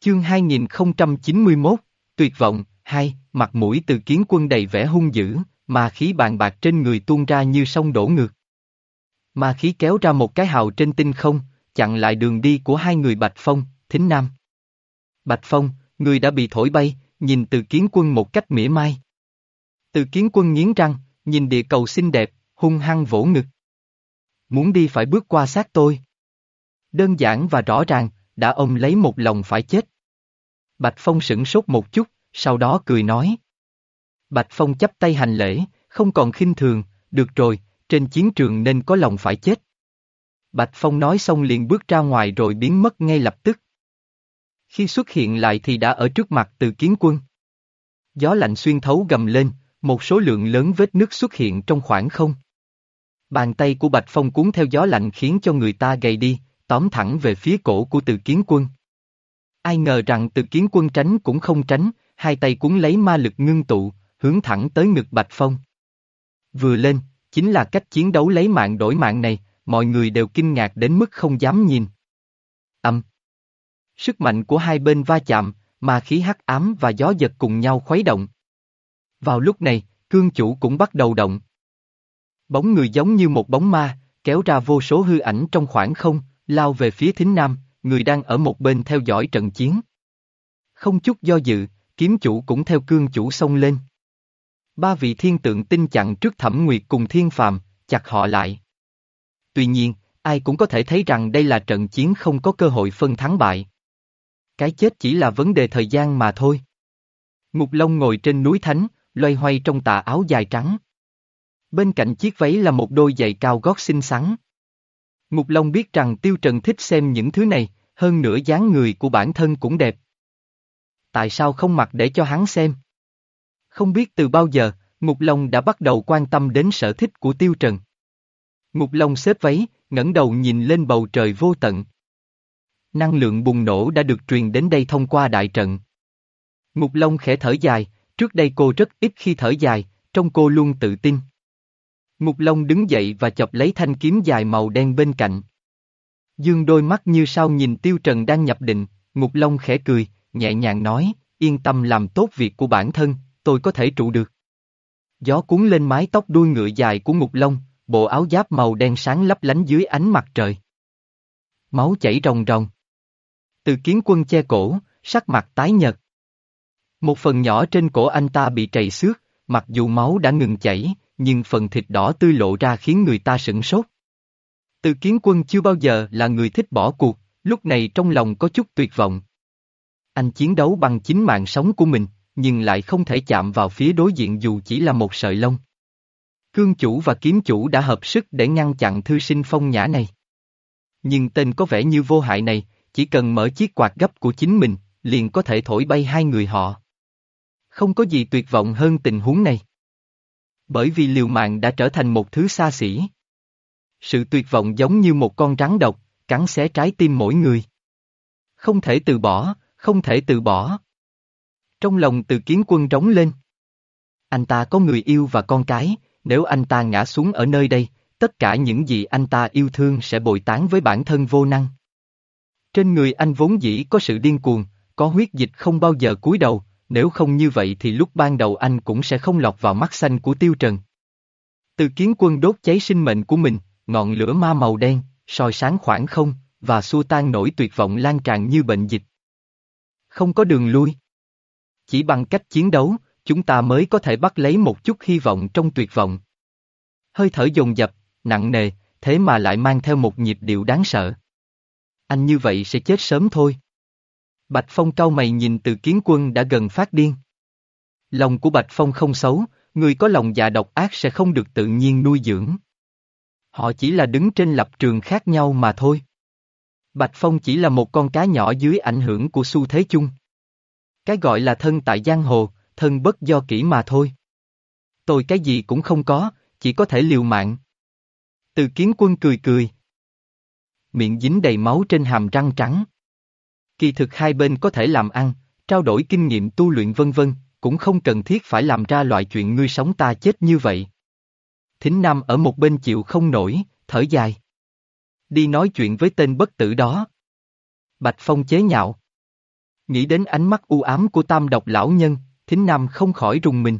Chương 2091, Tuyệt vọng, hai, mặt mũi từ kiến quân đầy vẻ hung dữ, mà khí bàn bạc trên người tuôn ra như sông đổ ngược. Mà khí kéo ra một cái hào trên tinh không, chặn lại đường đi của hai người Bạch Phong, Thính Nam. Bạch Phong, người đã bị thổi bay, nhìn từ kiến quân một cách mỉa mai. Từ kiến quân nghiến răng, nhìn địa cầu xinh đẹp, hung hăng vỗ ngực. Muốn đi phải bước qua xác tôi. Đơn giản và rõ ràng, đã ông lấy một lòng phải chết. Bạch Phong sửng sốt một chút, sau đó cười nói. Bạch Phong chấp tay hành lễ, không còn khinh thường, được rồi, trên chiến trường nên có lòng phải chết. Bạch Phong nói xong liền bước ra ngoài rồi biến mất ngay lập tức. Khi xuất hiện lại thì đã ở trước mặt từ kiến quân. Gió lạnh xuyên thấu gầm lên, một số lượng lớn vết nước xuất hiện trong khoảng không. Bàn tay của Bạch Phong cuốn theo gió lạnh khiến cho người ta gầy đi, tóm thẳng về phía cổ của từ kiến quân. Ai ngờ rằng từ kiến quân tránh cũng không tránh, hai tay cuốn lấy ma lực ngưng tụ, hướng thẳng tới ngực Bạch Phong. Vừa lên, chính là cách chiến đấu lấy mạng đổi mạng này, mọi người đều kinh ngạc đến mức không dám nhìn. Âm. Sức mạnh của hai bên va chạm, mà khí hắc ám và gió giật cùng nhau khuấy động. Vào lúc này, cương chủ cũng bắt đầu động. Bóng người giống như một bóng ma, kéo ra vô số hư ảnh trong khoảng không, lao về phía thính nam, người đang ở một bên theo dõi trận chiến. Không chút do dự, kiếm chủ cũng theo cương chủ xông lên. Ba vị thiên tượng tinh chặn trước thẩm nguyệt cùng thiên phàm, chặt họ lại. Tuy nhiên, ai cũng có thể thấy rằng đây là trận chiến không có cơ hội phân thắng bại. Cái chết chỉ là vấn đề thời gian mà thôi. Ngục Long ngồi trên núi Thánh, loay hoay trong tà áo dài trắng. Bên cạnh chiếc váy là một đôi giày cao gót xinh xắn. Ngục Long biết rằng Tiêu Trần thích xem những thứ này, hơn nữa dáng người của bản thân cũng đẹp. Tại sao không mặc để cho hắn xem? Không biết từ bao giờ, Ngục Long đã bắt đầu quan tâm đến sở thích của Tiêu Trần. Ngục Long xếp váy, ngẩng đầu nhìn lên bầu trời vô tận. Năng lượng bùng nổ đã được truyền đến đây thông qua đại trận. Ngục Long khẽ thở dài, trước đây cô rất ít khi thở dài, trong cô luôn tự tin. Ngục Long đứng dậy và chọc lấy thanh kiếm dài màu đen bên cạnh. Dương đôi mắt như sao nhìn Tiêu Trần đang nhập định, Ngục Long khẽ cười, nhẹ nhàng nói, yên tâm làm tốt việc của bản thân, tôi có thể trụ được. Gió cuốn lên mái tóc đuôi ngựa dài của Ngục Long, bộ áo giáp màu đen sáng lấp lánh dưới ánh mặt trời. Máu chảy ròng ròng. Từ kiến quân che cổ, sắc mặt tái nhợt. Một phần nhỏ trên cổ anh ta bị trầy xước, mặc dù máu đã ngừng chảy, nhưng phần thịt đỏ tươi lộ ra khiến người ta sửng sốt. Từ kiến quân chưa bao giờ là người thích bỏ cuộc, lúc này trong lòng có chút tuyệt vọng. Anh chiến đấu bằng chính mạng sống của mình, nhưng lại không thể chạm vào phía đối diện dù chỉ là một sợi lông. Cương chủ và kiếm chủ đã hợp sức để ngăn chặn thư sinh phong nhã này. Nhưng tên có vẻ như vô hại này, chỉ cần mở chiếc quạt gấp của chính mình, liền có thể thổi bay hai người họ. Không có gì tuyệt vọng hơn tình huống này. Bởi vì liều mạng đã trở thành một thứ xa xỉ. Sự tuyệt vọng giống như một con rắn độc, cắn xé trái tim mỗi người. Không thể từ bỏ, không thể từ bỏ. Trong lòng từ kiến quân trống lên. Anh ta có người yêu và con cái, nếu anh ta ngã xuống ở nơi đây, tất cả những gì anh ta yêu thương sẽ bồi tán với bản thân vô năng. Trên người anh vốn dĩ có sự điên cuồng, có huyết dịch không bao giờ cúi đầu, nếu không như vậy thì lúc ban đầu anh cũng sẽ không lọt vào mắt xanh của tiêu trần. Từ kiến quân đốt cháy sinh mệnh của mình, ngọn lửa ma màu đen, soi sáng khoảng không, và xua tan nỗi tuyệt vọng lan tràn như bệnh dịch. Không có đường lui. Chỉ bằng cách chiến đấu, chúng ta mới có thể bắt lấy một chút hy vọng trong tuyệt vọng. Hơi thở dồn dập, nặng nề, thế mà lại mang theo một nhịp điệu đáng sợ. Anh như vậy sẽ chết sớm thôi. Bạch Phong cau mày nhìn từ kiến quân đã gần phát điên. Lòng của Bạch Phong không xấu, người có lòng dạ độc ác sẽ không được tự nhiên nuôi dưỡng. Họ chỉ là đứng trên lập trường khác nhau mà thôi. Bạch Phong chỉ là một con cá nhỏ dưới ảnh hưởng của xu thế chung. Cái gọi là thân tại giang hồ, thân bất do kỹ mà thôi. Tôi cái gì cũng không có, chỉ có thể liều mạng. Từ kiến quân cười cười. Miệng dính đầy máu trên hàm răng trắng. Kỳ thực hai bên có thể làm ăn, trao đổi kinh nghiệm tu luyện vân vân, cũng không cần thiết phải làm ra loại chuyện ngươi sống ta chết như vậy. Thính Nam ở một bên chịu không nổi, thở dài. Đi nói chuyện với tên bất tử đó. Bạch Phong chế nhạo. Nghĩ đến ánh mắt u ám của tam độc lão nhân, thính nam không khỏi rùng mình.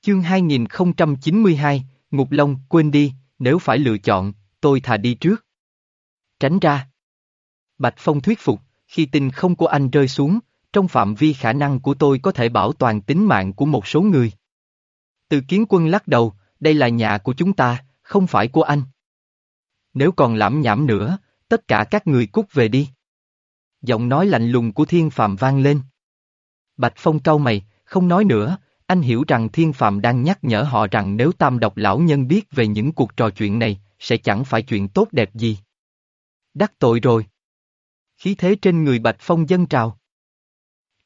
Chương 2092, Ngục Long, quên đi, nếu phải lựa chọn, tôi thà đi trước. Tránh ra. Bạch Phong thuyết phục, khi tinh không của anh rơi xuống, trong phạm vi khả năng của tôi có thể bảo toàn tính mạng của một số người. Từ kiến quân lắc đầu, đây là nhà của chúng ta, không phải của anh. Nếu còn lãm nhảm nữa, tất cả các người cút về đi. Giọng nói lạnh lùng của thiên phạm vang lên. Bạch Phong cau mày, không nói nữa, anh hiểu rằng thiên phạm đang nhắc nhở họ rằng nếu tam độc lão nhân biết về những cuộc trò chuyện này, sẽ chẳng phải chuyện tốt đẹp gì. Đắc tội rồi. Khí thế trên người Bạch Phong dâng trào.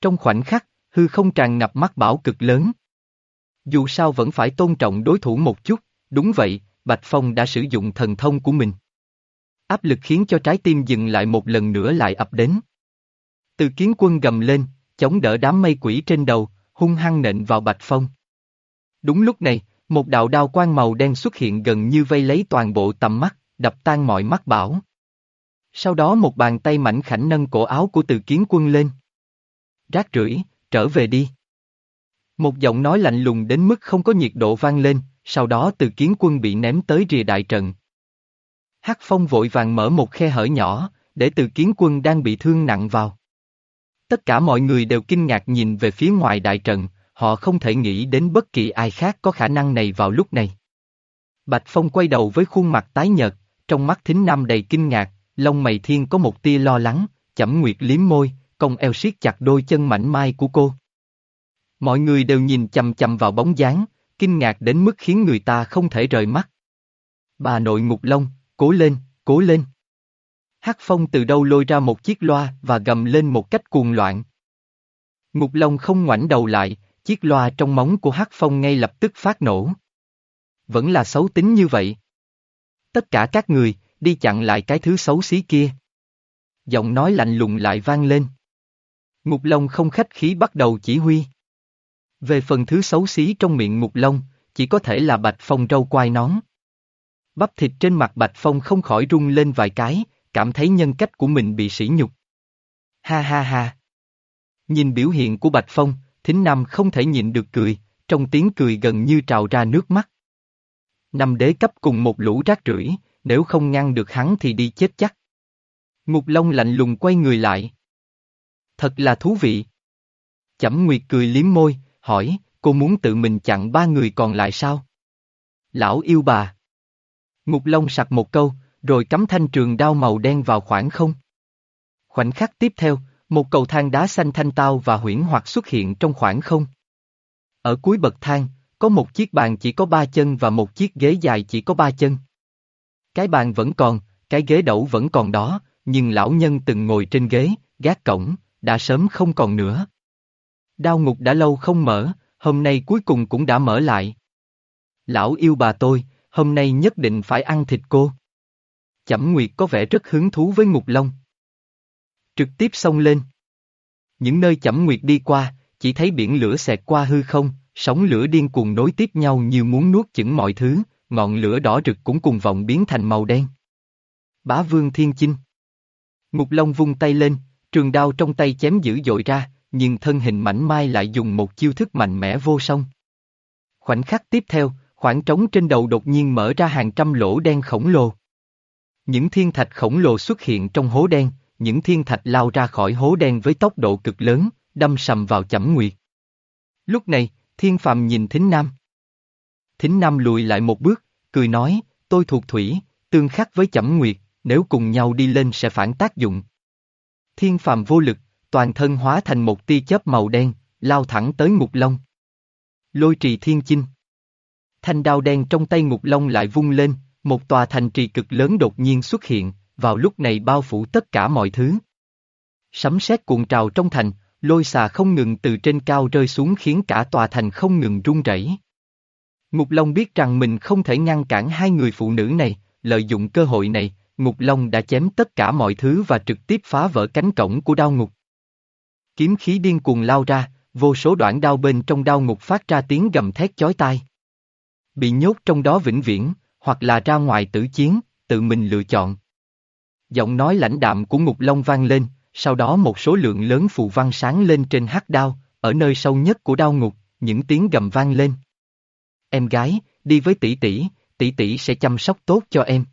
Trong khoảnh khắc, hư không tràn ngập mắt bảo cực lớn. Dù sao vẫn phải tôn trọng đối thủ một chút, đúng vậy, Bạch Phong đã sử dụng thần thông của mình. Áp lực khiến cho trái tim dừng lại một lần nữa lại ập đến. Từ kiến quân gầm lên, chống đỡ đám mây quỷ trên đầu, hung hăng nện vào Bạch Phong. Đúng lúc này, một đạo đao quang màu đen xuất hiện gần như vây lấy toàn bộ tầm mắt, đập tan mọi mắt bảo. Sau đó một bàn tay mảnh khảnh nâng cổ áo của từ kiến quân lên. Rác rưởi, trở về đi. Một giọng nói lạnh lùng đến mức không có nhiệt độ vang lên, sau đó từ kiến quân bị ném tới rìa đại trận. Hắc phong vội vàng mở một khe hở nhỏ, để từ kiến quân đang bị thương nặng vào. Tất cả mọi người đều kinh ngạc nhìn về phía ngoài đại trận, họ không thể nghĩ đến bất kỳ ai khác có khả năng này vào lúc này. Bạch Phong quay đầu với khuôn mặt tái nhợt, trong mắt thính nam đầy kinh ngạc, lông mày thiên có một tia lo lắng, chẩm nguyệt liếm môi, cong eo siết chặt đôi chân mảnh mai của cô. Mọi người đều nhìn chầm chầm vào bóng dáng, kinh ngạc đến mức khiến người ta không thể rời mắt. Bà nội ngục lông, cố lên, cố lên. Hắc Phong từ đâu lôi ra một chiếc loa và gầm lên một cách cuồng loạn. Ngục Long không ngoảnh đầu lại, chiếc loa trong móng của Hắc Phong ngay lập tức phát nổ. Vẫn là xấu tính như vậy. Tất cả các người, đi chặn lại cái thứ xấu xí kia. Giọng nói lạnh lùng lại vang lên. Ngục Long không khách khí bắt đầu chỉ huy. Về phần thứ xấu xí trong miệng Ngục Long, chỉ có thể là Bạch Phong râu quai nón. Bắp thịt trên mặt Bạch Phong không khỏi rung lên vài cái, cảm thấy nhân cách của mình bị sỉ nhục. Ha ha ha. Nhìn biểu hiện của Bạch Phong, Thính Nam không thể nhịn được cười, trong tiếng cười gần như trào ra nước mắt. Năm đế cấp cùng một lũ rác rưởi, nếu không ngăn được hắn thì đi chết chắc. Ngục Long lạnh lùng quay người lại. Thật là thú vị. Chẩm Nguyệt cười liếm môi, hỏi, cô muốn tự mình chặn ba người còn lại sao? Lão yêu bà. Ngục Long sặc một câu, rồi cắm thanh trường đao màu đen vào khoảng không. Khoảnh khắc tiếp theo, một cầu thang đá xanh thanh tao và huyễn hoặc xuất hiện trong khoảng không. Ở cuối bậc thang, có một chiếc bàn chỉ có ba chân và một chiếc ghế dài chỉ có ba chân. Cái bàn vẫn còn, cái ghế đẩu vẫn còn đó, nhưng lão nhân từng ngồi trên ghế, gác cổng, đã sớm không còn nữa. Đao ngục đã lâu không mở, hôm nay cuối cùng cũng đã mở lại. Lão yêu bà tôi, hôm nay nhất định phải ăn thịt cô. Chẩm Nguyệt có vẻ rất hứng thú với Ngục Long. Trực tiếp xông lên. Những nơi Chẩm Nguyệt đi qua, chỉ thấy biển lửa xẹt qua hư không, sóng lửa điên cuồng nối tiếp nhau như muốn nuốt chửng mọi thứ, ngọn lửa đỏ rực cũng cùng vọng biến thành màu đen. Bá Vương Thiên Chinh Ngục Long vung tay lên, trường đao trong tay chém dữ dội ra, nhưng thân hình mảnh mai lại dùng một chiêu thức mạnh mẽ vô song. Khoảnh khắc tiếp theo, khoảng trống trên đầu đột nhiên mở ra hàng trăm lỗ đen khổng lồ. Những thiên thạch khổng lồ xuất hiện trong hố đen, những thiên thạch lao ra khỏi hố đen với tốc độ cực lớn, đâm sầm vào chẩm nguyệt. Lúc này, thiên phàm nhìn thính nam. Thính nam lùi lại một bước, cười nói, tôi thuộc thủy, tương khắc với chẩm nguyệt, nếu cùng nhau đi lên sẽ phản tác dụng. Thiên phàm vô lực, toàn thân hóa thành một tia chớp màu đen, lao thẳng tới ngục long. Lôi trì thiên chinh. Thanh đao đen trong tay ngục long lại vung lên, một tòa thành trì cực lớn đột nhiên xuất hiện, vào lúc này bao phủ tất cả mọi thứ. Sấm sét cuộn trào trong thành, lôi xà không ngừng từ trên cao rơi xuống khiến cả tòa thành không ngừng rung rẩy. Ngục Long biết rằng mình không thể ngăn cản hai người phụ nữ này, lợi dụng cơ hội này, Ngục Long đã chém tất cả mọi thứ và trực tiếp phá vỡ cánh cổng của đao ngục. Kiếm khí điên cuồng lao ra, vô số đoạn đao bên trong đao ngục phát ra tiếng gầm thét chói tai. Bị nhốt trong đó vĩnh viễn, hoặc là ra ngoài tử chiến, tự mình lựa chọn. Giọng nói lãnh đạm của Ngục Long vang lên, sau đó một số lượng lớn phù văn sáng lên trên hắc đao, ở nơi sâu nhất của đao ngục, những tiếng gầm vang lên. Em gái, đi với tỷ tỷ, tỷ tỷ sẽ chăm sóc tốt cho em.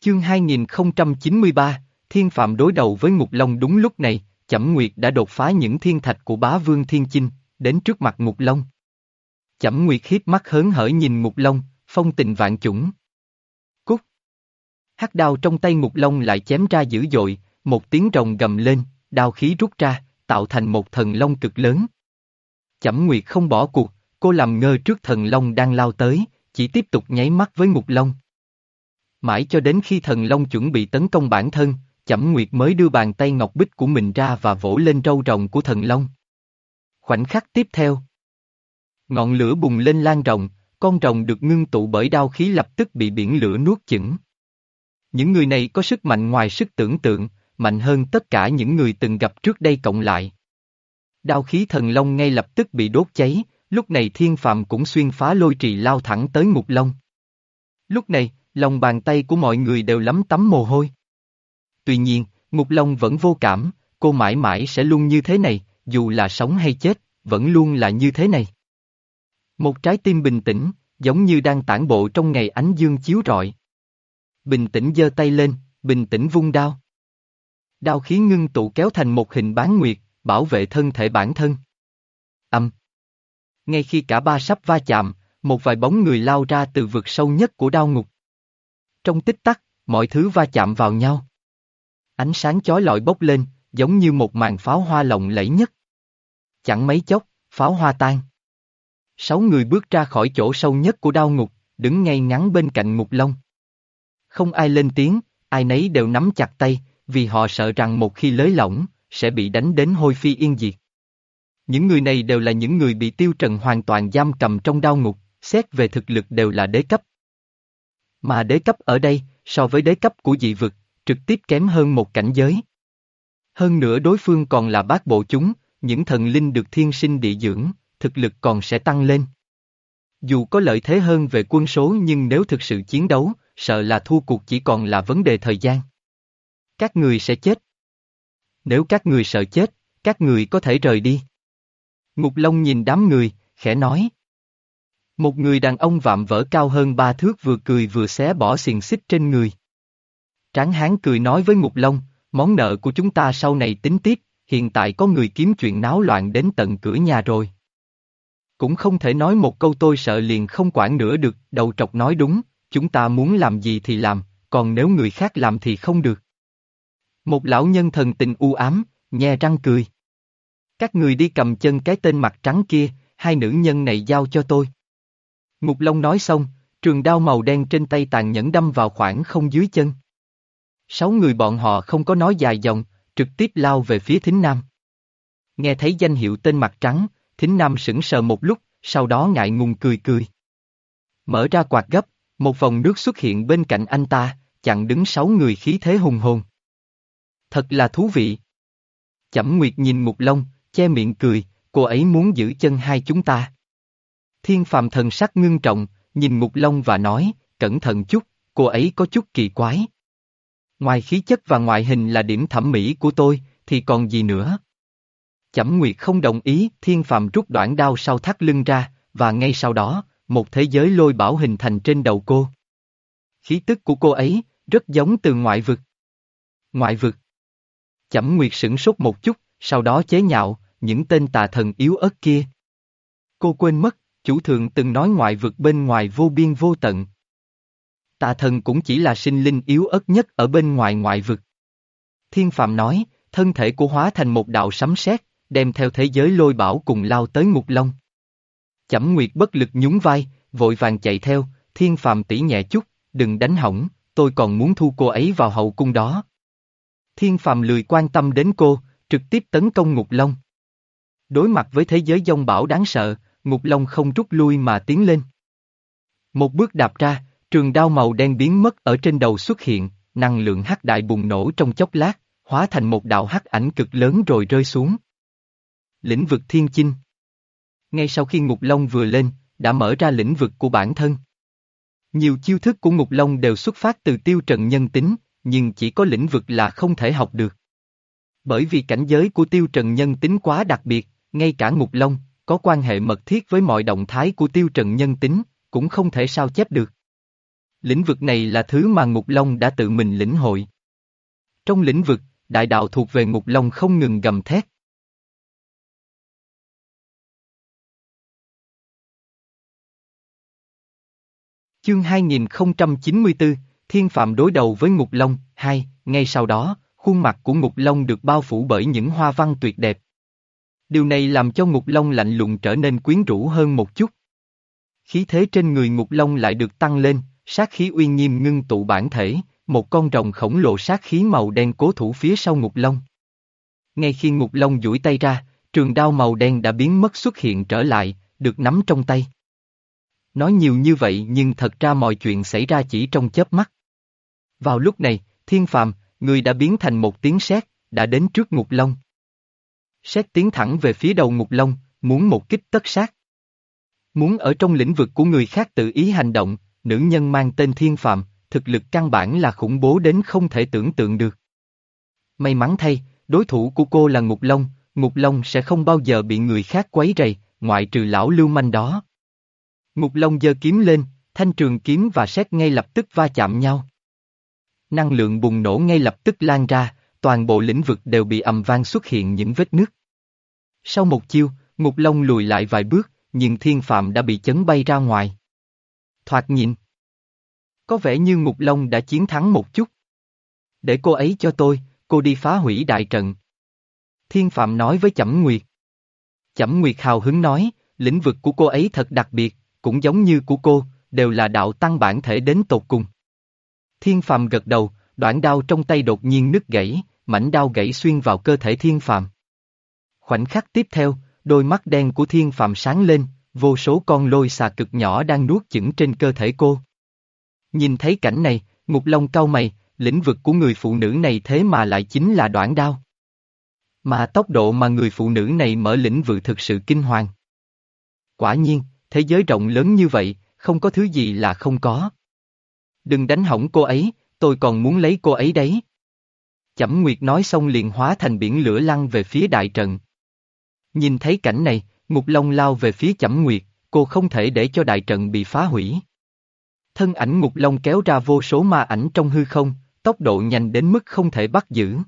Chương 2093, Thiên Phạm đối đầu với Ngục Long đúng lúc này, Chẩm Nguyệt đã đột phá những thiên thạch của bá vương thiên chinh, đến trước mặt Ngục Long. Chẩm Nguyệt hiếp mắt hớn hở nhìn Ngục Long, phong tình vạn chủng. Cút! Hắc đao trong tay Ngục Long lại chém ra dữ dội, một tiếng rồng gầm lên, đao khí rút ra, tạo thành một thần long cực lớn. Chẩm Nguyệt không bỏ cuộc, cô làm ngơ trước thần long đang lao tới, chỉ tiếp tục nháy mắt với Ngục Long. Mãi cho đến khi thần long chuẩn bị tấn công bản thân, Chẩm Nguyệt mới đưa bàn tay ngọc bích của mình ra và vỗ lên râu rồng của thần long. Khoảnh khắc tiếp theo. Ngọn lửa bùng lên lan rộng, con rồng được ngưng tụ bởi đao khí lập tức bị biển lửa nuốt chửng. Những người này có sức mạnh ngoài sức tưởng tượng, mạnh hơn tất cả những người từng gặp trước đây cộng lại. Đao khí thần long ngay lập tức bị đốt cháy, lúc này thiên phàm cũng xuyên phá lôi trì lao thẳng tới ngục long. Lúc này, lòng bàn tay của mọi người đều lắm tắm mồ hôi. Tuy nhiên, ngục long vẫn vô cảm, cô mãi mãi sẽ luôn như thế này, dù là sống hay chết, vẫn luôn là như thế này. Một trái tim bình tĩnh, giống như đang tản bộ trong ngày ánh dương chiếu rọi. Bình tĩnh giơ tay lên, bình tĩnh vung đao. Đao khí ngưng tụ kéo thành một hình bán nguyệt, bảo vệ thân thể bản thân. Âm. Ngay khi cả ba sắp va chạm, một vài bóng người lao ra từ vực sâu nhất của đao ngục. Trong tích tắc, mọi thứ va chạm vào nhau. Ánh sáng chói lọi bốc lên, giống như một màn pháo hoa lộng lẫy nhất. Chẳng mấy chốc, pháo hoa tan. Sáu người bước ra khỏi chỗ sâu nhất của đao ngục, đứng ngay ngắn bên cạnh ngục long. Không ai lên tiếng, ai nấy đều nắm chặt tay, vì họ sợ rằng một khi lới lỏng, sẽ bị đánh đến hôi phi yên diệt. Những người này đều là những người bị tiêu trần hoàn toàn giam cầm trong đao ngục, xét về thực lực đều là đế cấp. Mà đế cấp ở đây, so với đế cấp của dị vực, trực tiếp kém hơn một cảnh giới. Hơn nữa đối phương còn là bát bộ chúng, những thần linh được thiên sinh địa dưỡng, thực lực còn sẽ tăng lên. Dù có lợi thế hơn về quân số nhưng nếu thực sự chiến đấu, sợ là thua cuộc chỉ còn là vấn đề thời gian. Các người sẽ chết. Nếu các người sợ chết, các người có thể rời đi. Ngục Long nhìn đám người, khẽ nói. Một người đàn ông vạm vỡ cao hơn ba thước vừa cười vừa xé bỏ xiềng xích trên người. Tráng hán cười nói với Ngục Long, món nợ của chúng ta sau này tính tiếp, hiện tại có người kiếm chuyện náo loạn đến tận cửa nhà rồi. Cũng không thể nói một câu tôi sợ liền không quản nữa được, đầu trọc nói đúng, chúng ta muốn làm gì thì làm, còn nếu người khác làm thì không được. Một lão nhân thần tình u ám, nhe răng cười. Các người đi cầm chân cái tên mặt trắng kia, hai nữ nhân này giao cho tôi. Ngục Long nói xong, trường đao màu đen trên tay tàn nhẫn đâm vào khoảng không dưới chân. Sáu người bọn họ không có nói dài dòng, trực tiếp lao về phía Thính Nam. Nghe thấy danh hiệu tên mặt trắng, Thính Nam sững sờ một lúc, sau đó ngại ngùng cười cười. Mở ra quạt gấp, một vòng nước xuất hiện bên cạnh anh ta, chặn đứng sáu người khí thế hùng hồn. Thật là thú vị. Chẩm Nguyệt nhìn Mục Long, che miệng cười, cô ấy muốn giữ chân hai chúng ta. Thiên phàm thần sắc ngưng trọng, nhìn Mục Long và nói, cẩn thận chút, cô ấy có chút kỳ quái. Ngoài khí chất và ngoại hình là điểm thẩm mỹ của tôi, thì còn gì nữa? Chẩm Nguyệt không đồng ý, thiên phàm rút đoạn đao sau thắt lưng ra, và ngay sau đó, một thế giới lôi bảo hình thành trên đầu cô. Khí tức của cô ấy, rất giống từ ngoại vực. Ngoại vực. Chẩm Nguyệt sửng sốt một chút, sau đó chế nhạo, những tên tà thần yếu ớt kia. Cô quên mất, chủ thượng từng nói ngoại vực bên ngoài vô biên vô tận. Tà thần cũng chỉ là sinh linh yếu ớt nhất ở bên ngoài ngoại vực. Thiên Phạm nói, thân thể của hóa thành một đạo sấm sét, đem theo thế giới lôi bảo cùng lao tới ngục long. Chẩm Nguyệt bất lực nhún vai, vội vàng chạy theo, Thiên Phạm tỉ nhẹ chút, đừng đánh hỏng, tôi còn muốn thu cô ấy vào hậu cung đó. Thiên Phạm lười quan tâm đến cô, trực tiếp tấn công Ngục Long. Đối mặt với thế giới dông bảo đáng sợ, Ngục Long không rút lui mà tiến lên. Một bước đạp ra, trường đao màu đen biến mất ở trên đầu xuất hiện, năng lượng hắc đại bùng nổ trong chốc lát, hóa thành một đạo hắc ảnh cực lớn rồi rơi xuống. lĩnh vực thiên chinh. Ngay sau khi Ngục Long vừa lên, đã mở ra lĩnh vực của bản thân. Nhiều chiêu thức của Ngục Long đều xuất phát từ tiêu trần nhân tính, nhưng chỉ có lĩnh vực là không thể học được. Bởi vì cảnh giới của tiêu trần nhân tính quá đặc biệt, ngay cả Ngục Long, có quan hệ mật thiết với mọi động thái của tiêu trần nhân tính, cũng không thể sao chép được. Lĩnh vực này là thứ mà Ngục Long đã tự mình lĩnh hội. Trong lĩnh vực, đại đạo thuộc về Ngục Long không ngừng gầm thét. Chương 2094, Thiên Phạm đối đầu với Ngục Long, 2, ngay sau đó, khuôn mặt của Ngục Long được bao phủ bởi những hoa văn tuyệt đẹp. Điều này làm cho Ngục Long lạnh lùng trở nên quyến rũ hơn một chút. Khí thế trên người Ngục Long lại được tăng lên, sát khí uy nghiêm ngưng tụ bản thể, một con rồng khổng lồ sát khí màu đen cố thủ phía sau Ngục Long. Ngay khi Ngục Long duỗi tay ra, trường đao màu đen đã biến mất xuất hiện trở lại, được nắm trong tay. Nói nhiều như vậy nhưng thật ra mọi chuyện xảy ra chỉ trong chớp mắt. Vào lúc này, Thiên Phàm, người đã biến thành một tiếng sét, đã đến trước Ngục Long. Sét tiến thẳng về phía đầu Ngục Long, muốn một kích tất sát. Muốn ở trong lĩnh vực của người khác tự ý hành động, nữ nhân mang tên Thiên phạm thực lực căn bản là khủng bố đến không thể tưởng tượng được. May mắn thay, đối thủ của cô là Ngục Long, Ngục Long sẽ không bao giờ bị người khác quấy rầy, ngoại trừ lão lưu manh đó. Ngục Long giơ kiếm lên, thanh trường kiếm và xét ngay lập tức va chạm nhau. Năng lượng bùng nổ ngay lập tức lan ra, toàn bộ lĩnh vực đều bị ầm vang xuất hiện những vết nứt. Sau một chiêu, Ngục Long lùi lại vài bước, nhưng Thiên Phạm đã bị chấn bay ra ngoài. Thoạt nhìn. Có vẻ như Ngục Long đã chiến thắng một chút. Để cô ấy cho tôi, cô đi phá hủy đại trận. Thiên Phạm nói với Chẩm Nguyệt. Chẩm Nguyệt hào hứng nói, lĩnh vực của cô ấy thật đặc biệt, cũng giống như của cô, đều là đạo tăng bản thể đến tột cùng. Thiên Phạm gật đầu, đoạn đao trong tay đột nhiên nứt gãy, mảnh đao gãy xuyên vào cơ thể Thiên Phạm. Khoảnh khắc tiếp theo, đôi mắt đen của Thiên Phạm sáng lên, vô số con lôi xà cực nhỏ đang nuốt chửng trên cơ thể cô. Nhìn thấy cảnh này, Ngục Long cau mày, lĩnh vực của người phụ nữ này thế mà lại chính là đoạn đao. Mà tốc độ mà người phụ nữ này mở lĩnh vực thực sự kinh hoàng. Quả nhiên, thế giới rộng lớn như vậy, không có thứ gì là không có. Đừng đánh hỏng cô ấy, tôi còn muốn lấy cô ấy đấy. Chẩm Nguyệt nói xong liền hóa thành biển lửa lăn về phía đại trận. Nhìn thấy cảnh này, Ngục Long lao về phía Chẩm Nguyệt, cô không thể để cho đại trận bị phá hủy. Thân ảnh Ngục Long kéo ra vô số ma ảnh trong hư không, tốc độ nhanh đến mức không thể bắt giữ.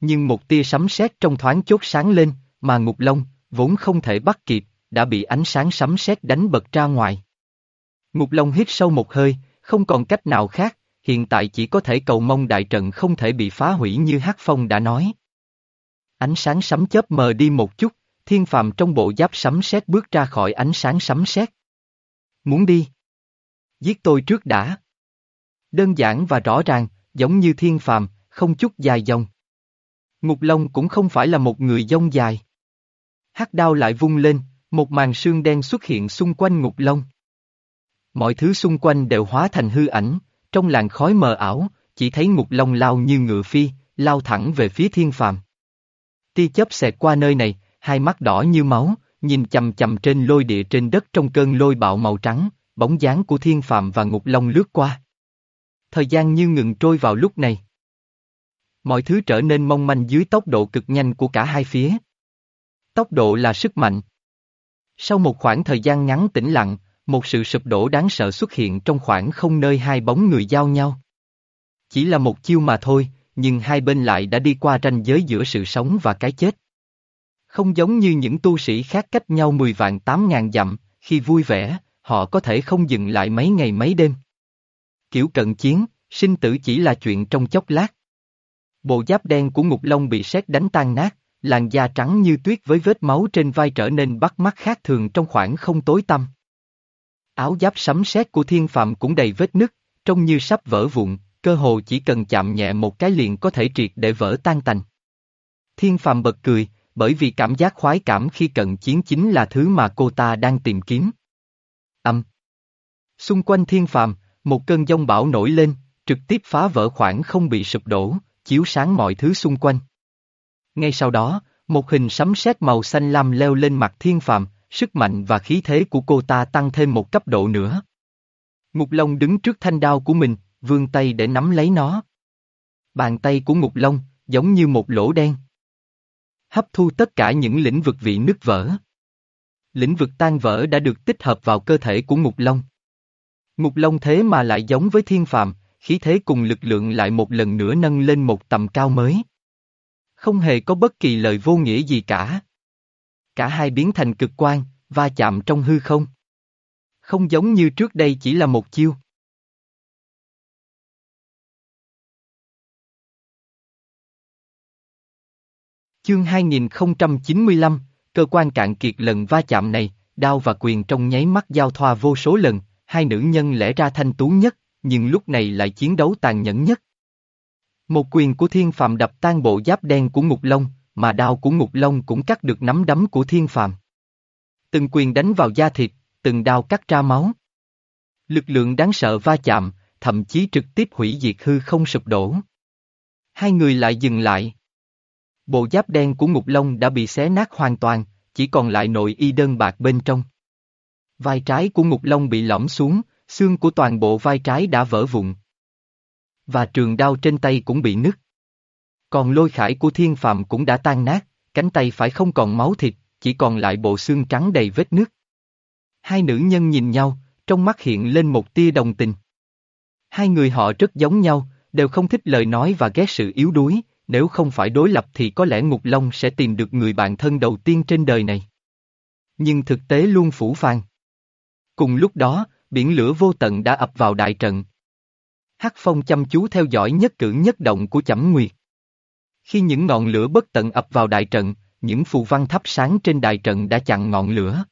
Nhưng một tia sấm sét trong thoáng chốt sáng lên, mà Ngục Long, vốn không thể bắt kịp, đã bị ánh sáng sấm sét đánh bật ra ngoài. Ngục Long hít sâu một hơi, không còn cách nào khác, hiện tại chỉ có thể cầu mong đại trận không thể bị phá hủy như Hắc Phong đã nói. Ánh sáng sấm chớp mờ đi một chút, thiên phàm trong bộ giáp sấm sét bước ra khỏi ánh sáng sấm sét. Muốn đi? Giết tôi trước đã. Đơn giản và rõ ràng, giống như thiên phàm, không chút dài dòng. Ngục Long cũng không phải là một người dông dài. Hắc đao lại vung lên, một màn sương đen xuất hiện xung quanh Ngục Long. Mọi thứ xung quanh đều hóa thành hư ảnh, trong làn khói mờ ảo, chỉ thấy Ngục Long lao như ngựa phi, lao thẳng về phía thiên phàm. Tia chớp xẹt qua nơi này, hai mắt đỏ như máu, nhìn chầm chầm trên lôi địa trên đất trong cơn lôi bạo màu trắng, bóng dáng của thiên phạm và ngục long lướt qua. Thời gian như ngừng trôi vào lúc này. Mọi thứ trở nên mong manh dưới tốc độ cực nhanh của cả hai phía. Tốc độ là sức mạnh. Sau một khoảng thời gian ngắn tĩnh lặng, một sự sụp đổ đáng sợ xuất hiện trong khoảng không nơi hai bóng người giao nhau. Chỉ là một chiêu mà thôi, nhưng hai bên lại đã đi qua ranh giới giữa sự sống và cái chết. Không giống như những tu sĩ khác cách nhau 10 vạn 8 ngàn dặm, khi vui vẻ, họ có thể không dừng lại mấy ngày mấy đêm. Kiểu cận chiến, sinh tử chỉ là chuyện trong chốc lát. Bộ giáp đen của Ngục Long bị sét đánh tan nát, làn da trắng như tuyết với vết máu trên vai trở nên bắt mắt khác thường trong khoảng không tối tăm. Áo giáp sấm sét của thiên phạm cũng đầy vết nứt, trông như sắp vỡ vụn, cơ hồ chỉ cần chạm nhẹ một cái liền có thể triệt để vỡ tan tành. Thiên phàm bật cười, bởi vì cảm giác khoái cảm khi cận chiến chính là thứ mà cô ta đang tìm kiếm. Âm. Xung quanh thiên phàm, một cơn giông bão nổi lên, trực tiếp phá vỡ khoảng không bị sụp đổ, chiếu sáng mọi thứ xung quanh. Ngay sau đó, Một hình sấm sét màu xanh lam leo lên mặt thiên phàm, sức mạnh và khí thế của cô ta tăng thêm một cấp độ nữa. Ngục Long đứng trước thanh đao của mình, vươn tay để nắm lấy nó. Bàn tay của Ngục Long, giống như một lỗ đen. Hấp thu tất cả những lĩnh vực vị nứt vỡ. Lĩnh vực tan vỡ đã được tích hợp vào cơ thể của Ngục Long. Ngục Long thế mà lại giống với thiên phàm, khí thế cùng lực lượng lại một lần nữa nâng lên một tầm cao mới. Không hề có bất kỳ lời vô nghĩa gì cả. Cả hai biến thành cực quan, va chạm trong hư không. Không giống như trước đây chỉ là một chiêu. Chương 2095, cơ quan cạn kiệt lần va chạm này, đao và quyền trong nháy mắt giao thoa vô số lần, hai nữ nhân lẽ ra thanh tú nhất, nhưng lúc này lại chiến đấu tàn nhẫn nhất. Một quyền của thiên phàm đập tan bộ giáp đen của ngục long, mà đao của ngục long cũng cắt được nắm đấm của thiên phàm. Từng quyền đánh vào da thịt, từng đao cắt ra máu. Lực lượng đáng sợ va chạm, thậm chí trực tiếp hủy diệt hư không sụp đổ. Hai người lại dừng lại. Bộ giáp đen của ngục long đã bị xé nát hoàn toàn, chỉ còn lại nội y đơn bạc bên trong. Vai trái của ngục long bị lõm xuống, xương của toàn bộ vai trái đã vỡ vụn. Và trường đao trên tay cũng bị nứt. Còn lôi khải của thiên phạm cũng đã tan nát, cánh tay phải không còn máu thịt, chỉ còn lại bộ xương trắng đầy vết nứt. Hai nữ nhân nhìn nhau, trong mắt hiện lên một tia đồng tình. Hai người họ rất giống nhau, đều không thích lời nói và ghét sự yếu đuối, nếu không phải đối lập thì có lẽ Ngục Long sẽ tìm được người bạn thân đầu tiên trên đời này. Nhưng thực tế luôn phủ phàng. Cùng lúc đó, biển lửa vô tận đã ập vào đại trận. Hắc Phong chăm chú theo dõi nhất cử nhất động của Chẩm Nguyệt. Khi những ngọn lửa bất tận ập vào đại trận, những phù văn thắp sáng trên đại trận đã chặn ngọn lửa.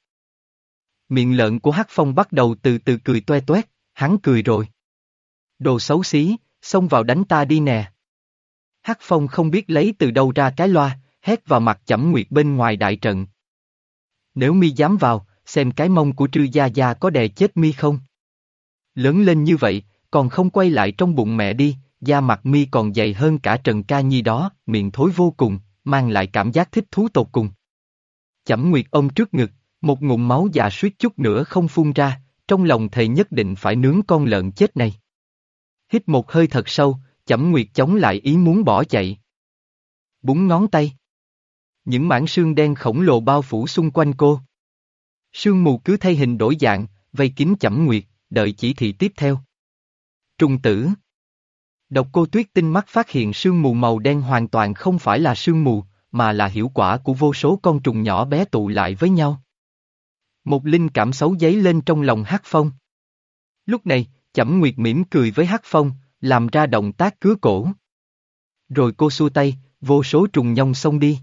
Miệng lợn của Hắc Phong bắt đầu từ từ cười toe toét, hắn cười rồi. Đồ xấu xí, xông vào đánh ta đi nè. Hắc Phong không biết lấy từ đâu ra cái loa, hét vào mặt Chẩm Nguyệt bên ngoài đại trận. Nếu mi dám vào, xem cái mông của Trư Gia Gia có đè chết mi không? Lớn lên như vậy, còn không quay lại trong bụng mẹ đi, da mặt mi còn dày hơn cả Trần Ca Nhi đó, miệng thối vô cùng, mang lại cảm giác thích thú tột cùng. Chẩm Nguyệt ông trước ngực, một ngụm máu già suýt chút nữa không phun ra, trong lòng thầy nhất định phải nướng con lợn chết này. Hít một hơi thật sâu, Chẩm Nguyệt chống lại ý muốn bỏ chạy. Búng ngón tay. Những mảng xương đen khổng lồ bao phủ xung quanh cô. Sương mù cứ thay hình đổi dạng, vây kín Chẩm Nguyệt, đợi chỉ thị tiếp theo. Trung tử Độc cô tuyết tinh mắt phát hiện sương mù màu đen hoàn toàn không phải là sương mù, mà là hiệu quả của vô số con trùng nhỏ bé tụ lại với nhau. Một linh cảm xấu giấy lên trong lòng Hắc Phong. Lúc này, Chẩm Nguyệt mỉm cười với Hắc Phong, làm ra động tác cứa cổ. Rồi cô xua tay, vô số trùng nhông xông đi.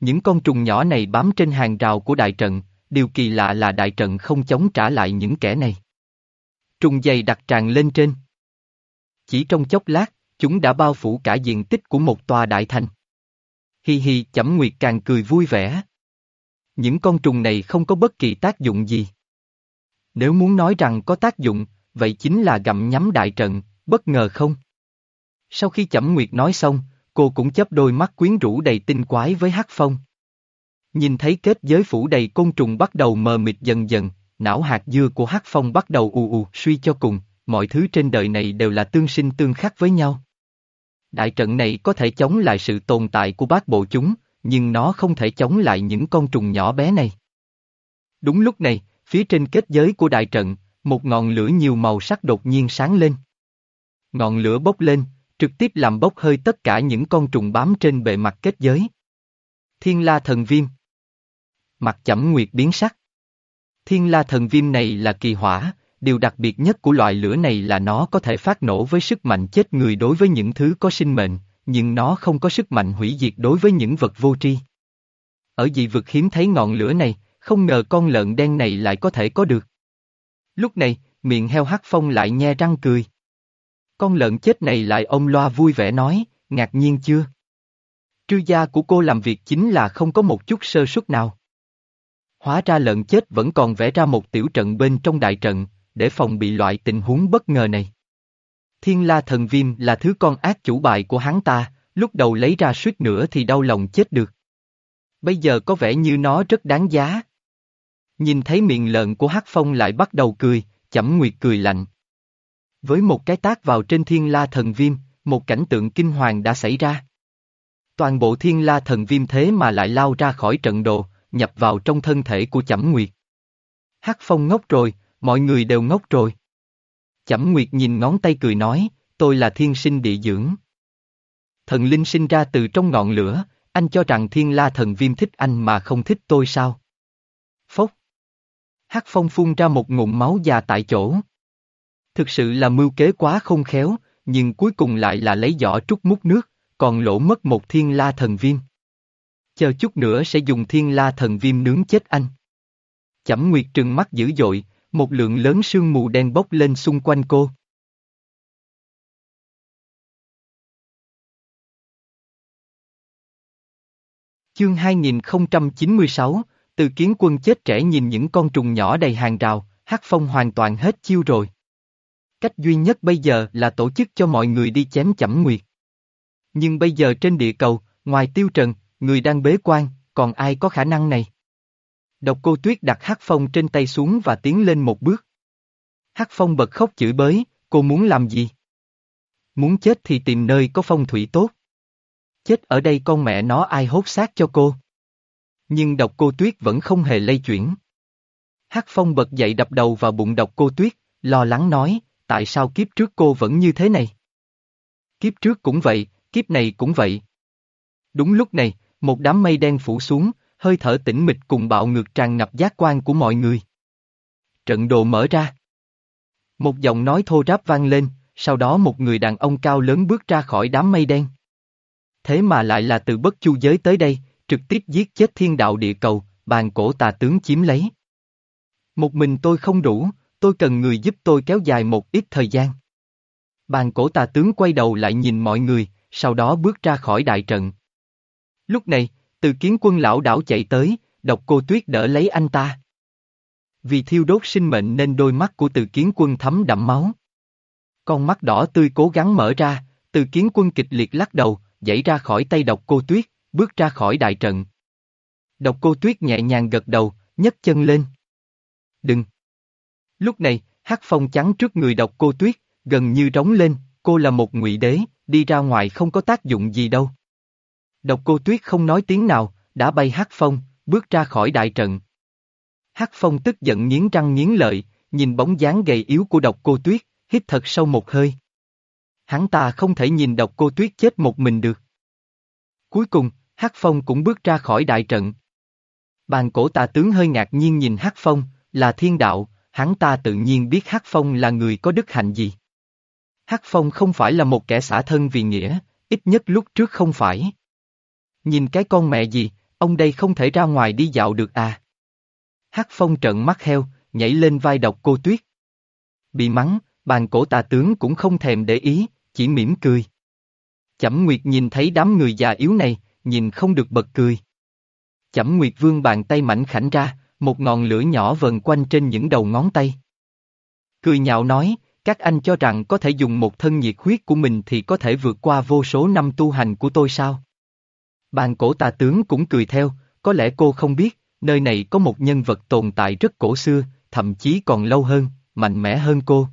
Những con trùng nhỏ này bám trên hàng rào của đại trận, điều kỳ lạ là đại trận không chống trả lại những kẻ này. Trùng dày đặt tràn lên trên. Chỉ trong chốc lát, chúng đã bao phủ cả diện tích của một tòa đại thành. Hi hi chẩm nguyệt càng cười vui vẻ. Những con trùng này không có bất kỳ tác dụng gì. Nếu muốn nói rằng có tác dụng, vậy chính là gặm nhắm đại trận, bất ngờ không? Sau khi chẩm nguyệt nói xong, cô cũng chấp đôi mắt quyến rũ đầy tinh quái với Hắc Phong. Nhìn thấy kết giới phủ đầy côn trùng bắt đầu mờ mịt dần dần, não hạt dưa của Hắc Phong bắt đầu ù ù suy cho cùng, mọi thứ trên đời này đều là tương sinh tương khắc với nhau. Đại trận này có thể chống lại sự tồn tại của bát bộ chúng, nhưng nó không thể chống lại những con trùng nhỏ bé này. Đúng lúc này, phía trên kết giới của đại trận, một ngọn lửa nhiều màu sắc đột nhiên sáng lên. Ngọn lửa bốc lên, trực tiếp làm bốc hơi tất cả những con trùng bám trên bề mặt kết giới. Thiên la thần viêm Mặt chẩm nguyệt biến sắc. Thiên la thần viêm này là kỳ hỏa, điều đặc biệt nhất của loại lửa này là nó có thể phát nổ với sức mạnh chết người đối với những thứ có sinh mệnh, nhưng nó không có sức mạnh hủy diệt đối với những vật vô tri. Ở dị vực hiếm thấy ngọn lửa này, không ngờ con lợn đen này lại có thể có được. Lúc này, miệng heo hắc phong lại nhe răng cười. Con lợn chết này lại ông loa vui vẻ nói, ngạc nhiên chưa? Trư gia của cô làm việc chính là không có một chút sơ suất nào. Hóa ra lợn chết vẫn còn vẽ ra một tiểu trận bên trong đại trận, để phòng bị loại tình huống bất ngờ này. Thiên la thần viêm là thứ con ác chủ bài của hắn ta, lúc đầu lấy ra suýt nữa thì đau lòng chết được. Bây giờ có vẻ như nó rất đáng giá. Nhìn thấy miệng lợn của Hắc Phong lại bắt đầu cười, Chẩm Nguyệt cười lạnh. Với một cái tác vào trên thiên la thần viêm, một cảnh tượng kinh hoàng đã xảy ra. Toàn bộ thiên la thần viêm thế mà lại lao ra khỏi trận đồ, nhập vào trong thân thể của Chẩm Nguyệt. Hắc Phong ngốc rồi, mọi người đều ngốc rồi. Chẩm Nguyệt nhìn ngón tay cười nói, tôi là thiên sinh địa dưỡng. Thần linh sinh ra từ trong ngọn lửa, anh cho rằng thiên la thần viêm thích anh mà không thích tôi sao? Phốc. Hắc Phong phun ra một ngụm máu già tại chỗ. Thực sự là mưu kế quá không khéo, nhưng cuối cùng lại là lấy giỏ trút mút nước, còn lỗ mất một thiên la thần viêm. Chờ chút nữa sẽ dùng thiên la thần viêm nướng chết anh. Chẩm Nguyệt trừng mắt dữ dội, một lượng lớn sương mù đen bốc lên xung quanh cô. Chương 2096, từ kiến quân chết trẻ nhìn những con trùng nhỏ đầy hàng rào, hát Phong hoàn toàn hết chiêu rồi. Cách duy nhất bây giờ là tổ chức cho mọi người đi chém chẩm nguyệt. Nhưng bây giờ trên địa cầu, ngoài tiêu trần, người đang bế quan, còn ai có khả năng này? Độc cô tuyết đặt Hắc Phong trên tay xuống và tiến lên một bước. Hắc Phong bật khóc chửi bới, cô muốn làm gì? Muốn chết thì tìm nơi có phong thủy tốt. Chết ở đây con mẹ nó ai hốt xác cho cô? Nhưng độc cô tuyết vẫn không hề lay chuyển. Hắc Phong bật dậy đập đầu vào bụng độc cô tuyết, lo lắng nói, tại sao kiếp trước cô vẫn như thế này? Kiếp trước cũng vậy, kiếp này cũng vậy. Đúng lúc này, một đám mây đen phủ xuống, hơi thở tĩnh mịch cùng bạo ngược tràn ngập giác quan của mọi người. Trận đồ mở ra. Một giọng nói thô ráp vang lên, sau đó một người đàn ông cao lớn bước ra khỏi đám mây đen. Thế mà lại là từ bất chu giới tới đây, trực tiếp giết chết thiên đạo địa cầu, bàn cổ tà tướng chiếm lấy. Một mình tôi không đủ, tôi cần người giúp tôi kéo dài một ít thời gian. Bàn cổ tà tướng quay đầu lại nhìn mọi người, sau đó bước ra khỏi đại trận. Lúc này, từ kiến quân lão đảo chạy tới, độc cô tuyết đỡ lấy anh ta. Vì thiêu đốt sinh mệnh nên đôi mắt của từ kiến quân thấm đậm máu. Con mắt đỏ tươi cố gắng mở ra, từ kiến quân kịch liệt lắc đầu, dãy ra khỏi tay độc cô tuyết, bước ra khỏi đại trận. Độc cô tuyết nhẹ nhàng gật đầu, nhấc chân lên. Đừng! Lúc này, hắc phong trắng trước người độc cô tuyết, gần như rống lên, cô là một ngụy đế, đi ra ngoài không có tác dụng gì đâu. Độc cô tuyết không nói tiếng nào, đã bay hắc phong, bước ra khỏi đại trận. Hắc phong tức giận nghiến răng nghiến lợi, nhìn bóng dáng gầy yếu của độc cô tuyết, hít thật sâu một hơi. Hắn ta không thể nhìn độc cô tuyết chết một mình được. Cuối cùng, Hắc Phong cũng bước ra khỏi đại trận. Bàn cổ tà tướng hơi ngạc nhiên nhìn Hắc Phong, là thiên đạo, hắn ta tự nhiên biết Hắc Phong là người có đức hạnh gì. Hắc Phong không phải là một kẻ xả thân vì nghĩa, ít nhất lúc trước không phải. Nhìn cái con mẹ gì, ông đây không thể ra ngoài đi dạo được à. Hắc Phong trợn mắt heo, nhảy lên vai độc cô tuyết. Bị mắng, bàn cổ tà tướng cũng không thèm để ý, chỉ mỉm cười. Chẩm Nguyệt nhìn thấy đám người già yếu này, nhìn không được bật cười. Chẩm Nguyệt vương bàn tay mảnh khảnh ra, một ngọn lửa nhỏ vần quanh trên những đầu ngón tay. Cười nhạo nói, các anh cho rằng có thể dùng một thân nhiệt huyết của mình thì có thể vượt qua vô số năm tu hành của tôi sao? Bàn cổ tà tướng cũng cười theo, có lẽ cô không biết, nơi này có một nhân vật tồn tại rất cổ xưa, thậm chí còn lâu hơn, mạnh mẽ hơn cô.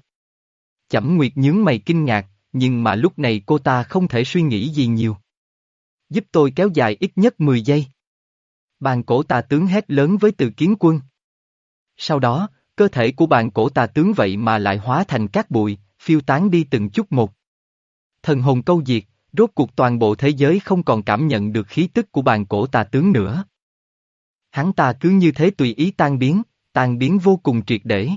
Chẩm Nguyệt nhướng mày kinh ngạc, nhưng mà lúc này cô ta không thể suy nghĩ gì nhiều. Giúp tôi kéo dài ít nhất 10 giây. Bàn cổ tà tướng hét lớn với từ kiến quân. Sau đó, cơ thể của bàn cổ tà tướng vậy mà lại hóa thành cát bụi, phiêu tán đi từng chút một. Thần hồn câu diệt, rốt cuộc toàn bộ thế giới không còn cảm nhận được khí tức của bàn cổ tà tướng nữa. Hắn ta cứ như thế tùy ý tan biến, tan biến vô cùng triệt để.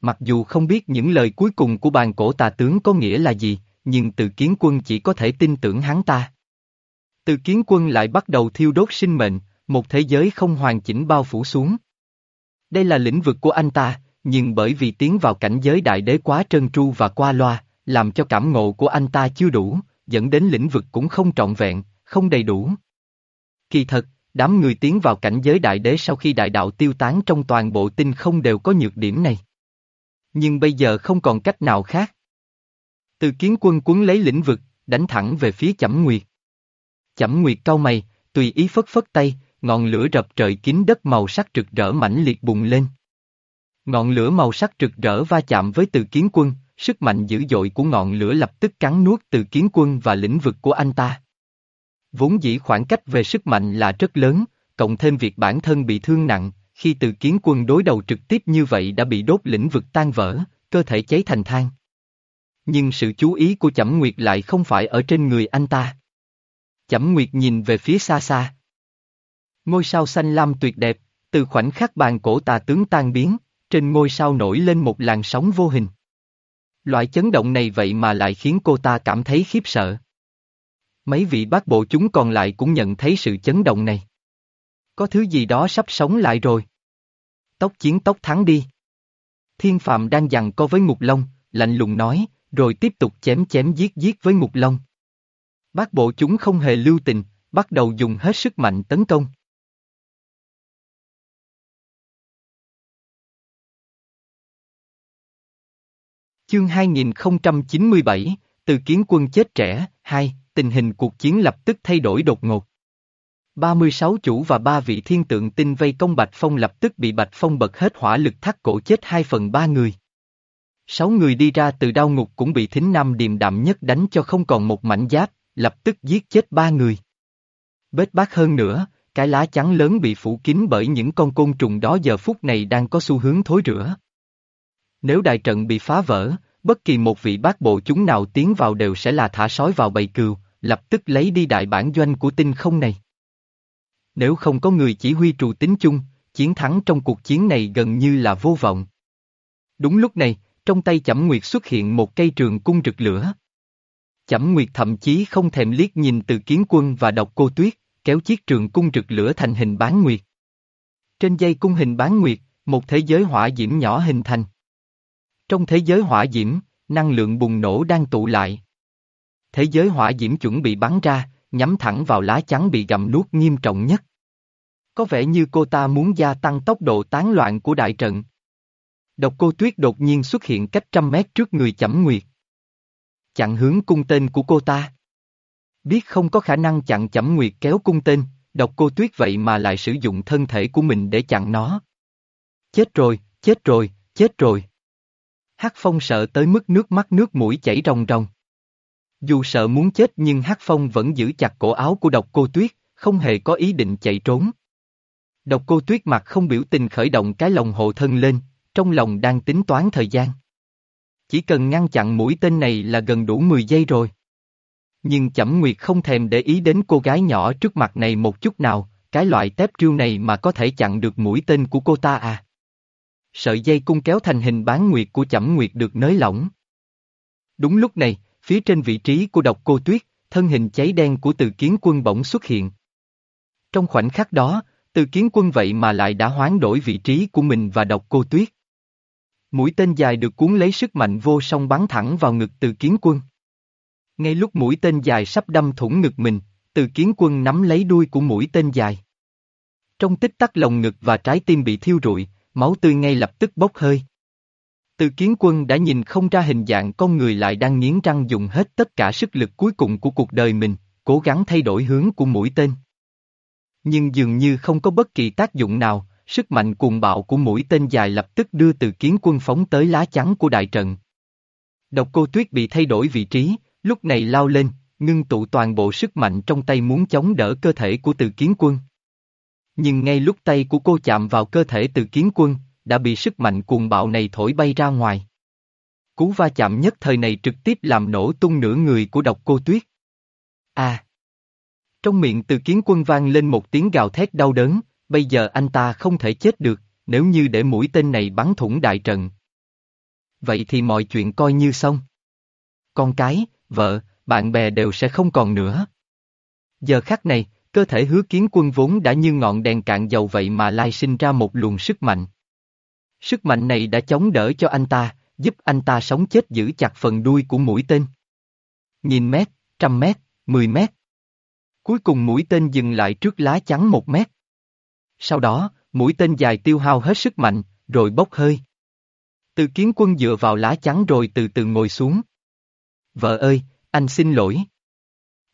Mặc dù không biết những lời cuối cùng của bàn cổ tà tướng có nghĩa là gì, nhưng từ kiến quân chỉ có thể tin tưởng hắn ta. Từ kiến quân lại bắt đầu thiêu đốt sinh mệnh, một thế giới không hoàn chỉnh bao phủ xuống. Đây là lĩnh vực của anh ta, nhưng bởi vì tiến vào cảnh giới đại đế quá trơn tru và qua loa, làm cho cảm ngộ của anh ta chưa đủ, dẫn đến lĩnh vực cũng không trọn vẹn, không đầy đủ. Kỳ thật, đám người tiến vào cảnh giới đại đế sau khi đại đạo tiêu tán trong toàn bộ tinh không đều có nhược điểm này. Nhưng bây giờ không còn cách nào khác. Từ kiến quân cuốn lấy lĩnh vực, đánh thẳng về phía chẩm nguyệt. Chẩm nguyệt cau mày, tùy ý phất phất tay, ngọn lửa rập trời kín đất màu sắc rực rỡ mãnh liệt bùng lên. Ngọn lửa màu sắc rực rỡ va chạm với từ kiến quân, sức mạnh dữ dội của ngọn lửa lập tức cắn nuốt từ kiến quân và lĩnh vực của anh ta. Vốn dĩ khoảng cách về sức mạnh là rất lớn, cộng thêm việc bản thân bị thương nặng, khi từ kiến quân đối đầu trực tiếp như vậy đã bị đốt lĩnh vực tan vỡ, cơ thể cháy thành than. Nhưng sự chú ý của Chẩm Nguyệt lại không phải ở trên người anh ta. Chẩm Nguyệt nhìn về phía xa xa. Ngôi sao xanh lam tuyệt đẹp, từ khoảnh khắc bàn cổ tà tướng tan biến, trên ngôi sao nổi lên một làn sóng vô hình. Loại chấn động này vậy mà lại khiến cô ta cảm thấy khiếp sợ. Mấy vị bác bộ chúng còn lại cũng nhận thấy sự chấn động này. Có thứ gì đó sắp sống lại rồi. Tốc chiến tốc thắng đi. Thiên Phạm đang dằn co với Ngục Long, lạnh lùng nói, rồi tiếp tục chém chém giết giết với Ngục Long. Bác bộ chúng không hề lưu tình, bắt đầu dùng hết sức mạnh tấn công. Chương 2097, từ kiến quân chết trẻ, 2, tình hình cuộc chiến lập tức thay đổi đột ngột. 36 chủ và ba vị thiên tượng tinh vây công Bạch Phong lập tức bị Bạch Phong bật hết hỏa lực thắt cổ chết hai phần ba người. Sáu người đi ra từ đau ngục cũng bị thính nam điềm đạm nhất đánh cho không còn một mảnh giáp, lập tức giết chết ba người. Bết bát hơn nữa, cái lá trắng lớn bị phủ kín bởi những con côn trùng đó giờ phút này đang có xu hướng thối rữa. Nếu đại trận bị phá vỡ, bất kỳ một vị bác bộ chúng nào tiến vào đều sẽ là thả sói vào bầy cừu, lập tức lấy đi đại bản doanh của tinh không này. Nếu không có người chỉ huy trù tính chung, chiến thắng trong cuộc chiến này gần như là vô vọng. Đúng lúc này, trong tay Chẩm Nguyệt xuất hiện một cây trường cung rực lửa. Chẩm Nguyệt thậm chí không thèm liếc nhìn từ kiến quân và độc cô tuyết, kéo chiếc trường cung rực lửa thành hình bán nguyệt. Trên dây cung hình bán nguyệt, một thế giới hỏa diễm nhỏ hình thành. Trong thế giới hỏa diễm, năng lượng bùng nổ đang tụ lại. Thế giới hỏa diễm chuẩn bị bắn ra, nhắm thẳng vào lá chắn bị gặm nuốt nghiêm trọng nhất. Có vẻ như cô ta muốn gia tăng tốc độ tán loạn của đại trận. Độc cô tuyết đột nhiên xuất hiện cách trăm mét trước người chẩm nguyệt. Chặn hướng cung tên của cô ta. Biết không có khả năng chặn chẩm nguyệt kéo cung tên, độc cô tuyết vậy mà lại sử dụng thân thể của mình để chặn nó. Chết rồi, chết rồi, chết rồi. Hắc Phong sợ tới mức nước mắt nước mũi chảy ròng ròng. Dù sợ muốn chết nhưng Hắc Phong vẫn giữ chặt cổ áo của độc cô tuyết, không hề có ý định chạy trốn. Độc cô tuyết mặt không biểu tình khởi động cái lồng hộ thân lên, trong lòng đang tính toán thời gian. Chỉ cần ngăn chặn mũi tên này là gần đủ 10 giây rồi. Nhưng Chẩm Nguyệt không thèm để ý đến cô gái nhỏ trước mặt này một chút nào, cái loại tép triêu này mà có thể chặn được mũi tên của cô ta à. Sợi dây cung kéo thành hình bán nguyệt của Chẩm Nguyệt được nới lỏng. Đúng lúc này, phía trên vị trí của độc cô tuyết, thân hình cháy đen của từ kiến quân bỗng xuất hiện. Trong khoảnh khắc đó, từ kiến quân vậy mà lại đã hoán đổi vị trí của mình và độc cô tuyết. Mũi tên dài được cuốn lấy sức mạnh vô song bắn thẳng vào ngực từ kiến quân. Ngay lúc mũi tên dài sắp đâm thủng ngực mình, từ kiến quân nắm lấy đuôi của mũi tên dài. Trong tích tắc lồng ngực và trái tim bị thiêu rụi, máu tươi ngay lập tức bốc hơi. Từ kiến quân đã nhìn không ra hình dạng con người lại đang nghiến răng dùng hết tất cả sức lực cuối cùng của cuộc đời mình, cố gắng thay đổi hướng của mũi tên. Nhưng dường như không có bất kỳ tác dụng nào, sức mạnh cuồng bạo của mũi tên dài lập tức đưa từ kiến quân phóng tới lá chắn của đại trận. Độc cô tuyết bị thay đổi vị trí, lúc này lao lên, ngưng tụ toàn bộ sức mạnh trong tay muốn chống đỡ cơ thể của từ kiến quân. Nhưng ngay lúc tay của cô chạm vào cơ thể từ kiến quân, đã bị sức mạnh cuồng bạo này thổi bay ra ngoài. Cú va chạm nhất thời này trực tiếp làm nổ tung nửa người của độc cô tuyết. À! Trong miệng từ kiến quân vang lên một tiếng gào thét đau đớn, bây giờ anh ta không thể chết được, nếu như để mũi tên này bắn thủng đại trận. Vậy thì mọi chuyện coi như xong. Con cái, vợ, bạn bè đều sẽ không còn nữa. Giờ khắc này, cơ thể hứa kiến quân vốn đã như ngọn đèn cạn dầu vậy mà lai sinh ra một luồng sức mạnh. Sức mạnh này đã chống đỡ cho anh ta, giúp anh ta sống chết giữ chặt phần đuôi của mũi tên. Nhìn mét, trăm mét, mười mét. Cuối cùng mũi tên dừng lại trước lá chắn một mét. Sau đó, mũi tên dài tiêu hao hết sức mạnh, rồi bốc hơi. Từ kiến quân dựa vào lá chắn rồi từ từ ngồi xuống. Vợ ơi, anh xin lỗi.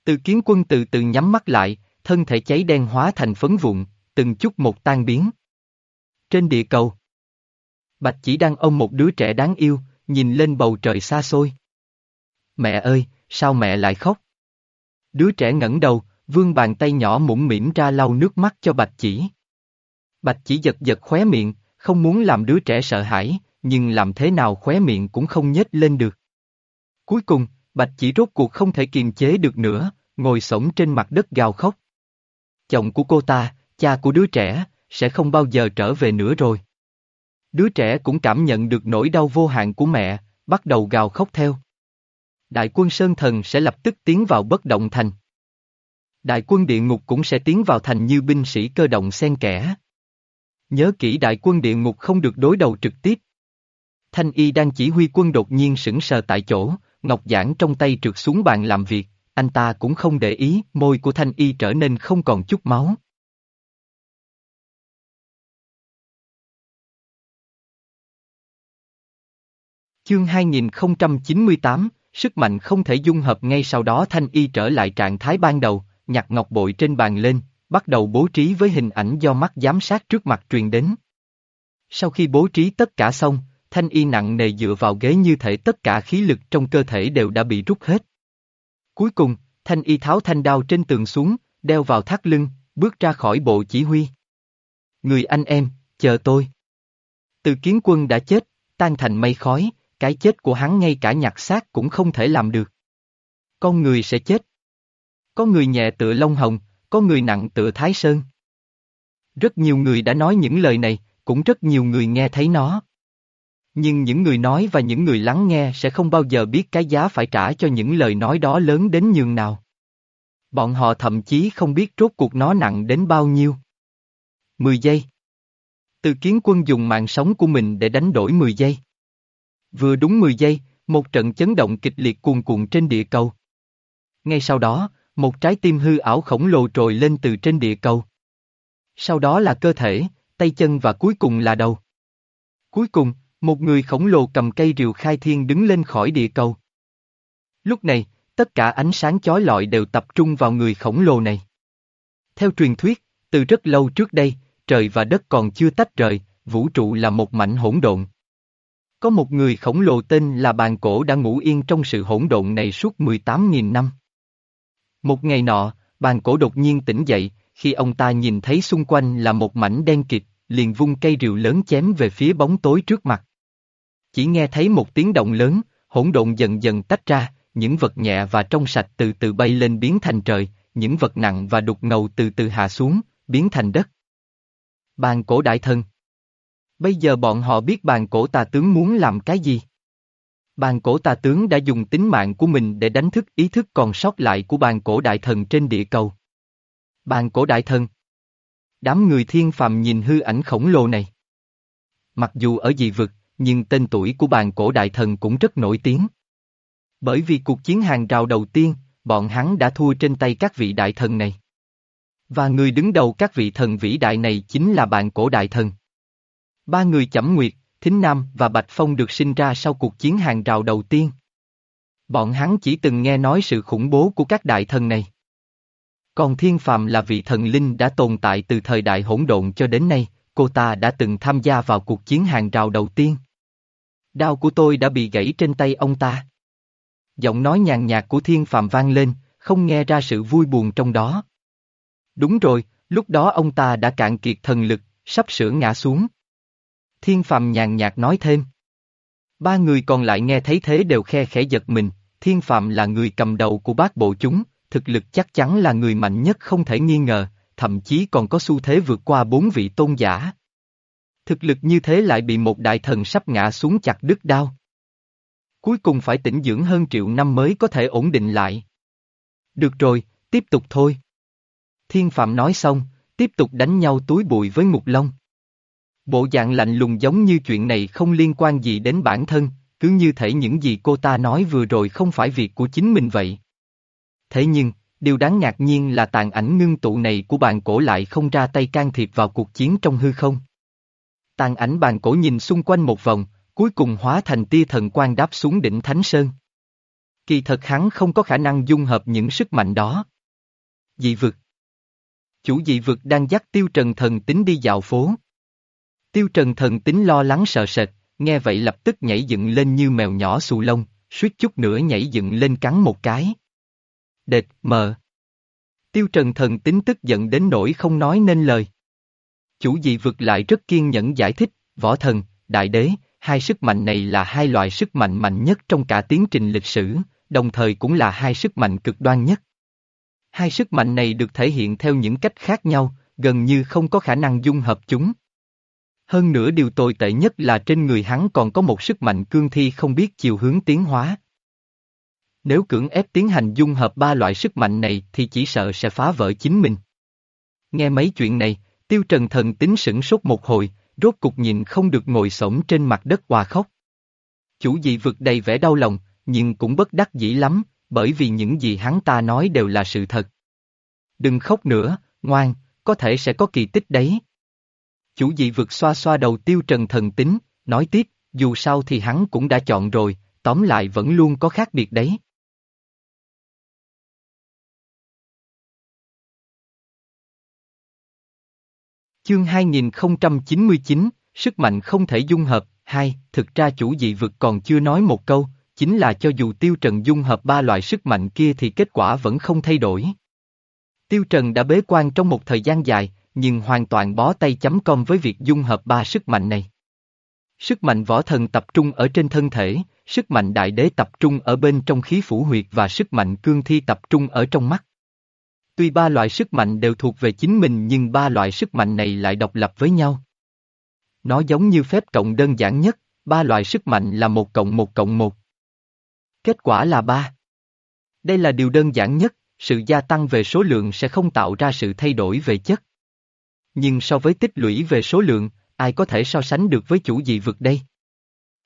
Từ kiến quân từ từ nhắm mắt lại, thân thể cháy đen hóa thành phấn vụn, từng chút một tan biến. Trên địa cầu, Bạch chỉ đang ôm một đứa trẻ đáng yêu, nhìn lên bầu trời xa xôi. Mẹ ơi, sao mẹ lại khóc? Đứa trẻ ngẩng đầu, vươn bàn tay nhỏ mũm mỉm ra lau nước mắt cho bạch chỉ. Bạch chỉ giật giật khóe miệng, không muốn làm đứa trẻ sợ hãi, nhưng làm thế nào khóe miệng cũng không nhếch lên được. Cuối cùng, bạch chỉ rốt cuộc không thể kiềm chế được nữa, ngồi sổng trên mặt đất gào khóc. Chồng của cô ta, cha của đứa trẻ, sẽ không bao giờ trở về nữa rồi. Đứa trẻ cũng cảm nhận được nỗi đau vô hạn của mẹ, bắt đầu gào khóc theo. Đại quân Sơn Thần sẽ lập tức tiến vào bất động thành. Đại quân địa ngục cũng sẽ tiến vào thành như binh sĩ cơ động xen kẽ. Nhớ kỹ đại quân địa ngục không được đối đầu trực tiếp. Thanh y đang chỉ huy quân đột nhiên sững sờ tại chỗ, ngọc giảng trong tay trượt xuống bàn làm việc, anh ta cũng không để ý, môi của thanh y trở nên không còn chút máu. Chương 2098, sức mạnh không thể dung hợp ngay sau đó Thanh Y trở lại trạng thái ban đầu, nhặt ngọc bội trên bàn lên, bắt đầu bố trí với hình ảnh do mắt giám sát trước mặt truyền đến. Sau khi bố trí tất cả xong, Thanh Y nặng nề dựa vào ghế như thể tất cả khí lực trong cơ thể đều đã bị rút hết. Cuối cùng, Thanh Y tháo thanh đao trên tường xuống, đeo vào thắt lưng, bước ra khỏi bộ chỉ huy. Người anh em, chờ tôi. Từ kiến quân đã chết, tan thành mây khói, cái chết của hắn ngay cả nhặt xác cũng không thể làm được. Con người sẽ chết. Có người nhẹ tựa Long Hồng, có người nặng tựa Thái Sơn. Rất nhiều người đã nói những lời này, cũng rất nhiều người nghe thấy nó. Nhưng những người nói và những người lắng nghe sẽ không bao giờ biết cái giá phải trả cho những lời nói đó lớn đến nhường nào. Bọn họ thậm chí không biết rốt cuộc nó nặng đến bao nhiêu. 10 giây. Từ kiến quân dùng mạng sống của mình để đánh đổi 10 giây. Vừa đúng 10 giây, một trận chấn động kịch liệt cuồn cuộn trên địa cầu. Ngay sau đó, một trái tim hư ảo khổng lồ trồi lên từ trên địa cầu. Sau đó là cơ thể, tay chân và cuối cùng là đầu. Cuối cùng, một người khổng lồ cầm cây rìu khai thiên đứng lên khỏi địa cầu. Lúc này, tất cả ánh sáng chói lọi đều tập trung vào người khổng lồ này. Theo truyền thuyết, từ rất lâu trước đây, trời và đất còn chưa tách rời, vũ trụ là một mảnh hỗn độn. Có một người khổng lồ tên là bàn cổ đã ngủ yên trong sự hỗn độn này suốt 18.000 năm. Một ngày nọ, bàn cổ đột nhiên tỉnh dậy, khi ông ta nhìn thấy xung quanh là một mảnh đen kịt, liền vung cây rìu lớn chém về phía bóng tối trước mặt. Chỉ nghe thấy một tiếng động lớn, hỗn độn dần dần tách ra, những vật nhẹ và trong sạch từ từ bay lên biến thành trời, những vật nặng và đục ngầu từ từ hạ xuống, biến thành đất. Bàn cổ đại thân, Bây giờ bọn họ biết bàn cổ tà tướng muốn làm cái gì. Bàn cổ tà tướng đã dùng tính mạng của mình để đánh thức ý thức còn sót lại của bàn cổ đại thần trên địa cầu. Bàn cổ đại thần. Đám người thiên phàm nhìn hư ảnh khổng lồ này. Mặc dù ở dị vực, nhưng tên tuổi của bàn cổ đại thần cũng rất nổi tiếng. Bởi vì cuộc chiến hàng rào đầu tiên, bọn hắn đã thua trên tay các vị đại thần này. Và người đứng đầu các vị thần vĩ đại này chính là bàn cổ đại thần. Ba người Chẩm Nguyệt, Thính Nam và Bạch Phong được sinh ra sau cuộc chiến hàng rào đầu tiên. Bọn hắn chỉ từng nghe nói sự khủng bố của các đại thần này. Còn Thiên Phàm là vị thần linh đã tồn tại từ thời đại hỗn độn cho đến nay, cô ta đã từng tham gia vào cuộc chiến hàng rào đầu tiên. Đao của tôi đã bị gãy trên tay ông ta. Giọng nói nhàn nhạt của Thiên Phàm vang lên, không nghe ra sự vui buồn trong đó. Đúng rồi, lúc đó ông ta đã cạn kiệt thần lực, sắp sửa ngã xuống. Thiên Phàm nhàn nhạt nói thêm. Ba người còn lại nghe thấy thế đều khe khẽ giật mình, Thiên Phạm là người cầm đầu của bát bộ chúng, thực lực chắc chắn là người mạnh nhất không thể nghi ngờ, thậm chí còn có xu thế vượt qua bốn vị tôn giả. Thực lực như thế lại bị một đại thần sắp ngã xuống chặt đứt đao. Cuối cùng phải tĩnh dưỡng hơn triệu năm mới có thể ổn định lại. Được rồi, tiếp tục thôi. Thiên Phạm nói xong, tiếp tục đánh nhau túi bụi với Ngục Long. Bộ dạng lạnh lùng giống như chuyện này không liên quan gì đến bản thân, cứ như thể những gì cô ta nói vừa rồi không phải việc của chính mình vậy. Thế nhưng, điều đáng ngạc nhiên là tàn ảnh ngưng tụ này của bàn cổ lại không ra tay can thiệp vào cuộc chiến trong hư không. Tàn ảnh bàn cổ nhìn xung quanh một vòng, cuối cùng hóa thành tia thần quan đáp xuống đỉnh Thánh Sơn. Kỳ thật hắn không có khả năng dung hợp những sức mạnh đó. Dị vực. Chủ dị vực đang dắt tiêu trần thần tính đi dạo phố. Tiêu trần thần tính lo lắng sợ sệt, nghe vậy lập tức nhảy dựng lên như mèo nhỏ xù lông, suýt chút nữa nhảy dựng lên cắn một cái. Đệt, mờ. Tiêu trần thần tính tức giận đến nỗi không nói nên lời. Chủ dị vực lại rất kiên nhẫn giải thích, võ thần, đại đế, hai sức mạnh này là hai loại sức mạnh mạnh nhất trong cả tiến trình lịch sử, đồng thời cũng là hai sức mạnh cực đoan nhất. Hai sức mạnh này được thể hiện theo những cách khác nhau, gần như không có khả năng dung hợp chúng. Hơn nữa điều tồi tệ nhất là trên người hắn còn có một sức mạnh cương thi không biết chiều hướng tiến hóa. Nếu cưỡng ép tiến hành dung hợp ba loại sức mạnh này thì chỉ sợ sẽ phá vỡ chính mình. Nghe mấy chuyện này, tiêu trần thần tính sửng sốt một hồi, rốt cục nhìn không được ngồi xổm trên mặt đất hòa khóc. Chủ dị vực đầy vẻ đau lòng, nhưng cũng bất đắc dĩ lắm, bởi vì những gì hắn ta nói đều là sự thật. Đừng khóc nữa, ngoan, có thể sẽ có kỳ tích đấy. Chủ dị vực xoa xoa đầu tiêu trần thần tính, nói tiếp, dù sao thì hắn cũng đã chọn rồi, tóm lại vẫn luôn có khác biệt đấy. Chương 2099, Sức mạnh không thể dung hợp, hai, thực ra chủ dị vực còn chưa nói một câu, chính là cho dù Tiêu Trần dung hợp ba loại sức mạnh kia thì kết quả vẫn không thay đổi. Tiêu Trần đã bế quan trong một thời gian dài, nhưng hoàn toàn bó tay chấm công với việc dung hợp ba sức mạnh này. Sức mạnh võ thần tập trung ở trên thân thể, sức mạnh đại đế tập trung ở bên trong khí phủ huyệt và sức mạnh cương thi tập trung ở trong mắt. Tuy ba loại sức mạnh đều thuộc về chính mình nhưng ba loại sức mạnh này lại độc lập với nhau. Nó giống như phép cộng đơn giản nhất, ba loại sức mạnh là một cộng một cộng một. Kết quả là ba. Đây là điều đơn giản nhất, sự gia tăng về số lượng sẽ không tạo ra sự thay đổi về chất. Nhưng so với tích lũy về số lượng, ai có thể so sánh được với chủ dị vực đây?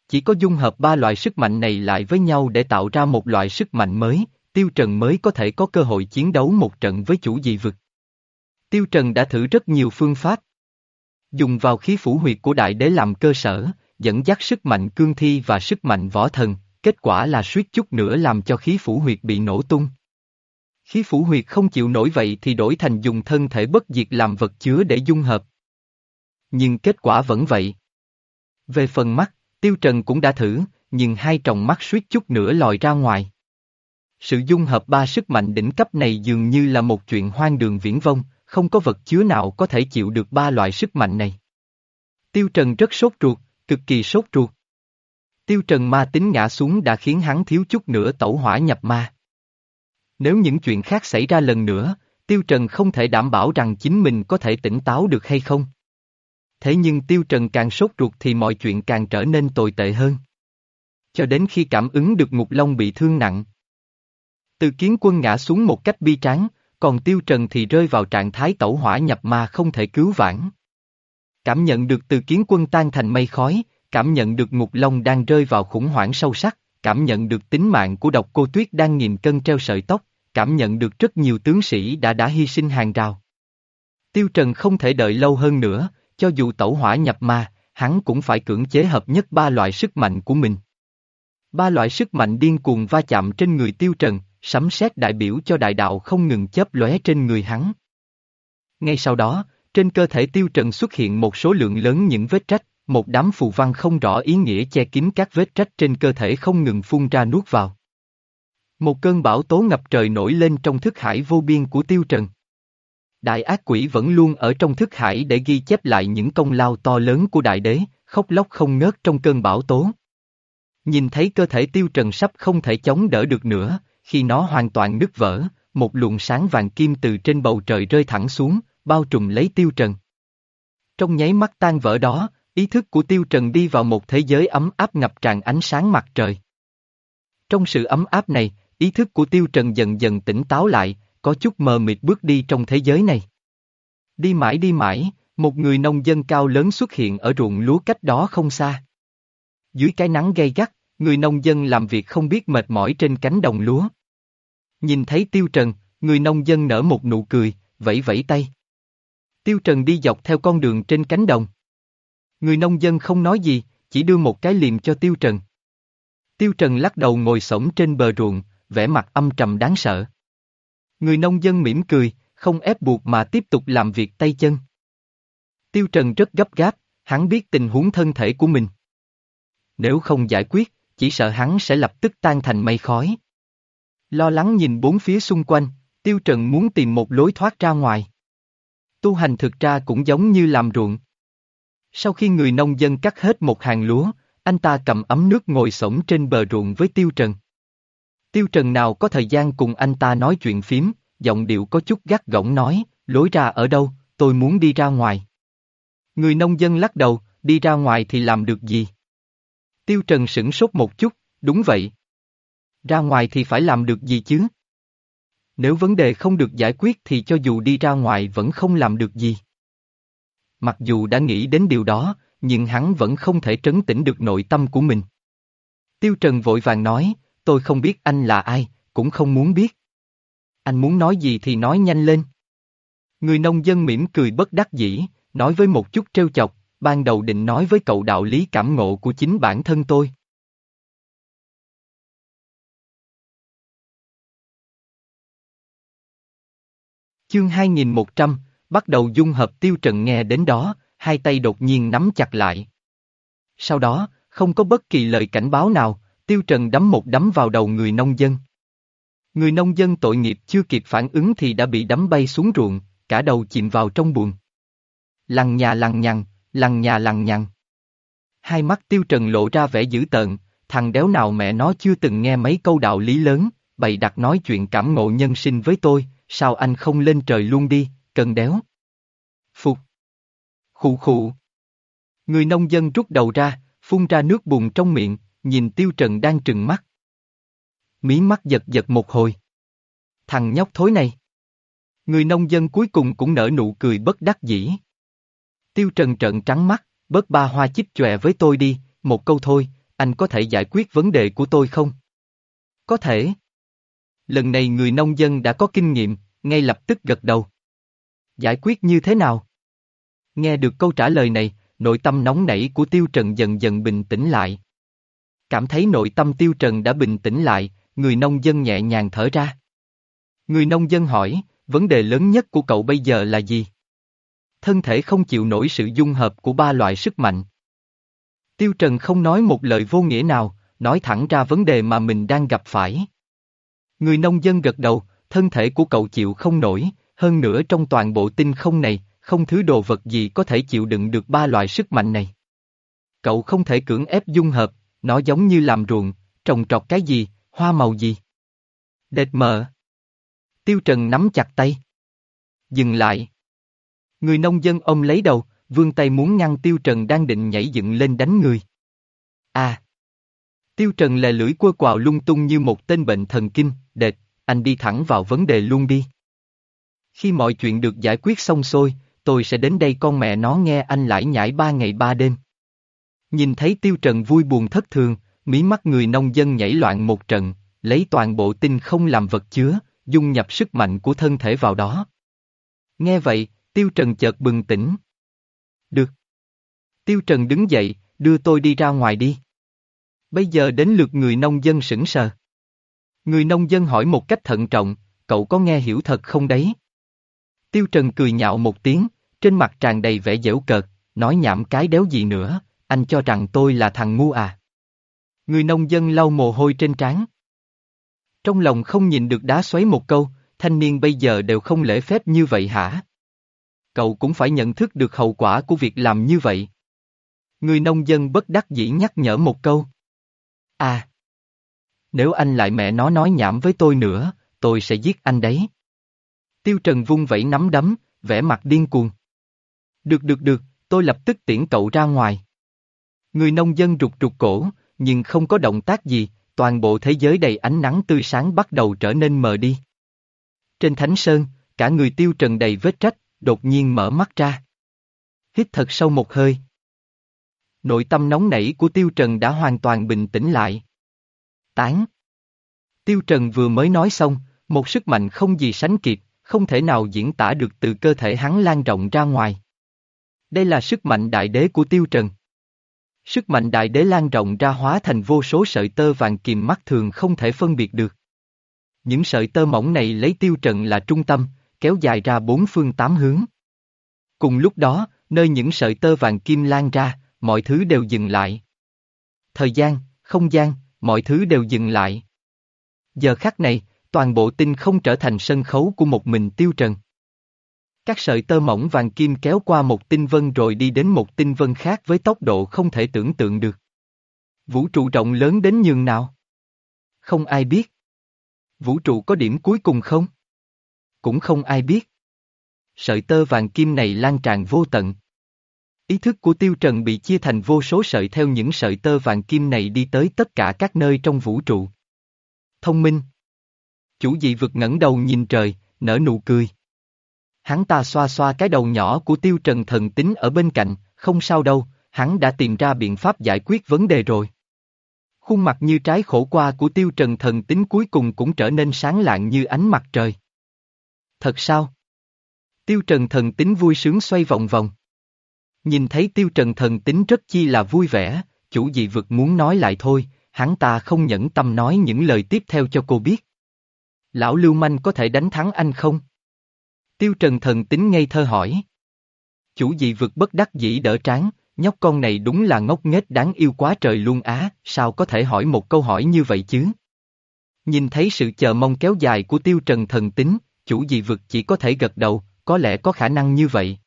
Chỉ có dung hợp ba loại sức mạnh này lại với nhau để tạo ra một loại sức mạnh mới, Tiêu Trần mới có thể có cơ hội chiến đấu một trận với chủ dị vực. Tiêu Trần đã thử rất nhiều phương pháp. Dùng vào khí phủ huyệt của đại đế làm cơ sở, dẫn dắt sức mạnh cương thi và sức mạnh võ thần, kết quả là suýt chút nữa làm cho khí phủ huyệt bị nổ tung. Khí phủ huyệt không chịu nổi vậy thì đổi thành dùng thân thể bất diệt làm vật chứa để dung hợp. Nhưng kết quả vẫn vậy. Về phần mắt, Tiêu Trần cũng đã thử, nhưng hai tròng mắt suýt chút nữa lòi ra ngoài. Sự dung hợp ba sức mạnh đỉnh cấp này dường như là một chuyện hoang đường viễn vông, không có vật chứa nào có thể chịu được ba loại sức mạnh này. Tiêu Trần rất sốt ruột, cực kỳ sốt ruột. Tiêu Trần ma tính ngã xuống đã khiến hắn thiếu chút nữa tẩu hỏa nhập ma. Nếu những chuyện khác xảy ra lần nữa, Tiêu Trần không thể đảm bảo rằng chính mình có thể tỉnh táo được hay không. Thế nhưng Tiêu Trần càng sốt ruột thì mọi chuyện càng trở nên tồi tệ hơn. Cho đến khi cảm ứng được Ngục Long bị thương nặng. Từ kiến quân ngã xuống một cách bi tráng, còn Tiêu Trần thì rơi vào trạng thái tẩu hỏa nhập ma không thể cứu vãn. Cảm nhận được từ kiến quân tan thành mây khói, cảm nhận được Ngục Long đang rơi vào khủng hoảng sâu sắc, cảm nhận được tính mạng của độc cô Tuyết đang nghìn cân treo sợi tóc, cảm nhận được rất nhiều tướng sĩ đã đã hy sinh hàng rào. Tiêu Trần không thể đợi lâu hơn nữa, cho dù tẩu hỏa nhập ma, hắn cũng phải cưỡng chế hợp nhất ba loại sức mạnh của mình. Ba loại sức mạnh điên cuồng va chạm trên người Tiêu Trần, sấm sét đại biểu cho đại đạo không ngừng chớp lóe trên người hắn. Ngay sau đó, trên cơ thể Tiêu Trần xuất hiện một số lượng lớn những vết rách, một đám phù văn không rõ ý nghĩa che kín các vết rách trên cơ thể không ngừng phun ra nuốt vào. Một cơn bão tố ngập trời nổi lên trong thức hải vô biên của Tiêu Trần. Đại ác quỷ vẫn luôn ở trong thức hải để ghi chép lại những công lao to lớn của đại đế, khóc lóc không ngớt trong cơn bão tố. Nhìn thấy cơ thể Tiêu Trần sắp không thể chống đỡ được nữa, khi nó hoàn toàn nứt vỡ, một luồng sáng vàng kim từ trên bầu trời rơi thẳng xuống, bao trùm lấy Tiêu Trần. Trong nháy mắt tan vỡ đó, Ý thức của Tiêu Trần đi vào một thế giới ấm áp ngập tràn ánh sáng mặt trời. Trong sự ấm áp này, ý thức của Tiêu Trần dần dần tỉnh táo lại, có chút mờ mịt bước đi trong thế giới này. Đi mãi đi mãi, một người nông dân cao lớn xuất hiện ở ruộng lúa cách đó không xa. Dưới cái nắng gay gắt, người nông dân làm việc không biết mệt mỏi trên cánh đồng lúa. Nhìn thấy Tiêu Trần, người nông dân nở một nụ cười, vẫy vẫy tay. Tiêu Trần đi dọc theo con đường trên cánh đồng. Người nông dân không nói gì, chỉ đưa một cái liềm cho Tiêu Trần. Tiêu Trần lắc đầu ngồi sổng trên bờ ruộng, vẻ mặt âm trầm đáng sợ. Người nông dân mỉm cười, không ép buộc mà tiếp tục làm việc tay chân. Tiêu Trần rất gấp gáp, hắn biết tình huống thân thể của mình. Nếu không giải quyết, chỉ sợ hắn sẽ lập tức tan thành mây khói. Lo lắng nhìn bốn phía xung quanh, Tiêu Trần muốn tìm một lối thoát ra ngoài. Tu hành thực ra cũng giống như làm ruộng. Sau khi người nông dân cắt hết một hàng lúa, anh ta cầm ấm nước ngồi sổng trên bờ ruộng với Tiêu Trần. Tiêu Trần nào có thời gian cùng anh ta nói chuyện phím, giọng điệu có chút gắt gỏng nói, lối ra ở đâu, tôi muốn đi ra ngoài. Người nông dân lắc đầu, đi ra ngoài thì làm được gì? Tiêu Trần sửng sốt một chút, đúng vậy. Ra ngoài thì phải làm được gì chứ? Nếu vấn đề không được giải quyết thì cho dù đi ra ngoài vẫn không làm được gì. Mặc dù đã nghĩ đến điều đó, nhưng hắn vẫn không thể trấn tĩnh được nội tâm của mình. Tiêu Trần vội vàng nói, tôi không biết anh là ai, cũng không muốn biết. Anh muốn nói gì thì nói nhanh lên. Người nông dân mỉm cười bất đắc dĩ, nói với một chút trêu chọc, ban đầu định nói với cậu đạo lý cảm ngộ của chính bản thân tôi. Chương 2100, bắt đầu dung hợp tiêu trần nghe đến đó, hai tay đột nhiên nắm chặt lại. Sau đó, không có bất kỳ lời cảnh báo nào, tiêu trần đấm một đấm vào đầu người nông dân. Người nông dân tội nghiệp chưa kịp phản ứng thì đã bị đấm bay xuống ruộng, cả đầu chìm vào trong buồn. Lằng nhà lằng nhằng, lằng nhà lằng nhằng. Hai mắt tiêu trần lộ ra vẻ dữ tợn, thằng đéo nào mẹ nó chưa từng nghe mấy câu đạo lý lớn, bày đặt nói chuyện cảm ngộ nhân sinh với tôi, sao anh không lên trời luôn đi, cần đéo. Phục. Khụ khụ. Người nông dân rút đầu ra, phun ra nước bùn trong miệng, nhìn tiêu trần đang trừng mắt. Mí mắt giật giật một hồi. Thằng nhóc thối này. Người nông dân cuối cùng cũng nở nụ cười bất đắc dĩ. Tiêu Trần trợn trắng mắt, bớt ba hoa chích chòe với tôi đi, một câu thôi, anh có thể giải quyết vấn đề của tôi không? Có thể. Lần này người nông dân đã có kinh nghiệm, ngay lập tức gật đầu. Giải quyết như thế nào? Nghe được câu trả lời này, nội tâm nóng nảy của Tiêu Trần dần dần bình tĩnh lại. Cảm thấy nội tâm Tiêu Trần đã bình tĩnh lại, người nông dân nhẹ nhàng thở ra. Người nông dân hỏi, vấn đề lớn nhất của cậu bây giờ là gì? thân thể không chịu nổi sự dung hợp của ba loại sức mạnh. Tiêu Trần không nói một lời vô nghĩa nào, nói thẳng ra vấn đề mà mình đang gặp phải. Người nông dân gật đầu, thân thể của cậu chịu không nổi, hơn nữa trong toàn bộ tinh không này, không thứ đồ vật gì có thể chịu đựng được ba loại sức mạnh này. Cậu không thể cưỡng ép dung hợp, nó giống như làm ruộng, trồng trọt cái gì, hoa màu gì. Đệt mờ. Tiêu Trần nắm chặt tay. Dừng lại. Người nông dân ông lấy đầu, vương tay muốn ngăn Tiêu Trần đang định nhảy dựng lên đánh người. À! Tiêu Trần lè lưỡi quơ quào lung tung như một tên bệnh thần kinh, đệt, anh đi thẳng vào vấn đề luôn đi. Khi mọi chuyện được giải quyết xong xuôi, tôi sẽ đến đây con mẹ nó nghe anh lải nhải ba ngày ba đêm. Nhìn thấy Tiêu Trần vui buồn thất thường, mí mắt người nông dân nhảy loạn một trận, lấy toàn bộ tinh không làm vật chứa, dung nhập sức mạnh của thân thể vào đó. Nghe vậy, Tiêu Trần chợt bừng tỉnh. Được. Tiêu Trần đứng dậy, đưa tôi đi ra ngoài đi. Bây giờ đến lượt người nông dân sững sờ. Người nông dân hỏi một cách thận trọng, cậu có nghe hiểu thật không đấy? Tiêu Trần cười nhạo một tiếng, trên mặt tràn đầy vẻ dễu cợt, nói nhảm cái đéo gì nữa, anh cho rằng tôi là thằng ngu à. Người nông dân lau mồ hôi trên trán. Trong lòng không nhìn được đá xoáy một câu, thanh niên bây giờ đều không lễ phép như vậy hả? cậu cũng phải nhận thức được hậu quả của việc làm như vậy. Người nông dân bất đắc dĩ nhắc nhở một câu. À! Nếu anh lại mẹ nó nói nhảm với tôi nữa, tôi sẽ giết anh đấy. Tiêu Trần vung vẩy nắm đấm, vẻ mặt điên cuồng. Được được được, tôi lập tức tiễn cậu ra ngoài. Người nông dân rụt rụt cổ, nhưng không có động tác gì, toàn bộ thế giới đầy ánh nắng tươi sáng bắt đầu trở nên mờ đi. Trên thánh sơn, cả người tiêu trần đầy vết trách, đột nhiên mở mắt ra. Hít thật sâu một hơi. Nội tâm nóng nảy của Tiêu Trần đã hoàn toàn bình tĩnh lại. Tán. Tiêu Trần vừa mới nói xong, một sức mạnh không gì sánh kịp, không thể nào diễn tả được từ cơ thể hắn lan rộng ra ngoài. Đây là sức mạnh đại đế của Tiêu Trần. Sức mạnh đại đế lan rộng ra hóa thành vô số sợi tơ vàng kìm mắt thường không thể phân biệt được. Những sợi tơ mỏng này lấy Tiêu Trần là trung tâm, kéo dài ra bốn phương tám hướng. Cùng lúc đó, nơi những sợi tơ vàng kim lan ra, mọi thứ đều dừng lại. Thời gian, không gian, mọi thứ đều dừng lại. Giờ khắc này, toàn bộ tinh không trở thành sân khấu của một mình tiêu trần. Các sợi tơ mỏng vàng kim kéo qua một tinh vân rồi đi đến một tinh vân khác với tốc độ không thể tưởng tượng được. Vũ trụ rộng lớn đến nhường nào? Không ai biết. Vũ trụ có điểm cuối cùng không? Cũng không ai biết. Sợi tơ vàng kim này lan tràn vô tận. Ý thức của Tiêu Trần bị chia thành vô số sợi theo những sợi tơ vàng kim này đi tới tất cả các nơi trong vũ trụ. Thông minh. Chủ dị vực ngẩng đầu nhìn trời, nở nụ cười. Hắn ta xoa xoa cái đầu nhỏ của Tiêu Trần thần tính ở bên cạnh, không sao đâu, hắn đã tìm ra biện pháp giải quyết vấn đề rồi. Khuôn mặt như trái khổ qua của Tiêu Trần thần tính cuối cùng cũng trở nên sáng lạng như ánh mặt trời. Thật sao? Tiêu Trần thần tính vui sướng xoay vòng vòng. Nhìn thấy Tiêu Trần thần tính rất chi là vui vẻ, chủ dị vực muốn nói lại thôi, hắn ta không nhẫn tâm nói những lời tiếp theo cho cô biết. Lão Lưu Manh có thể đánh thắng anh không? Tiêu Trần thần tính ngây thơ hỏi. Chủ dị vực bất đắc dĩ đỡ tráng, nhóc con này đúng là ngốc nghếch đáng yêu quá trời luôn á, sao có thể hỏi một câu hỏi như vậy chứ? Nhìn thấy sự chờ mong kéo dài của Tiêu Trần thần tính, chủ dị vực chỉ có thể gật đầu, có lẽ có khả năng như vậy.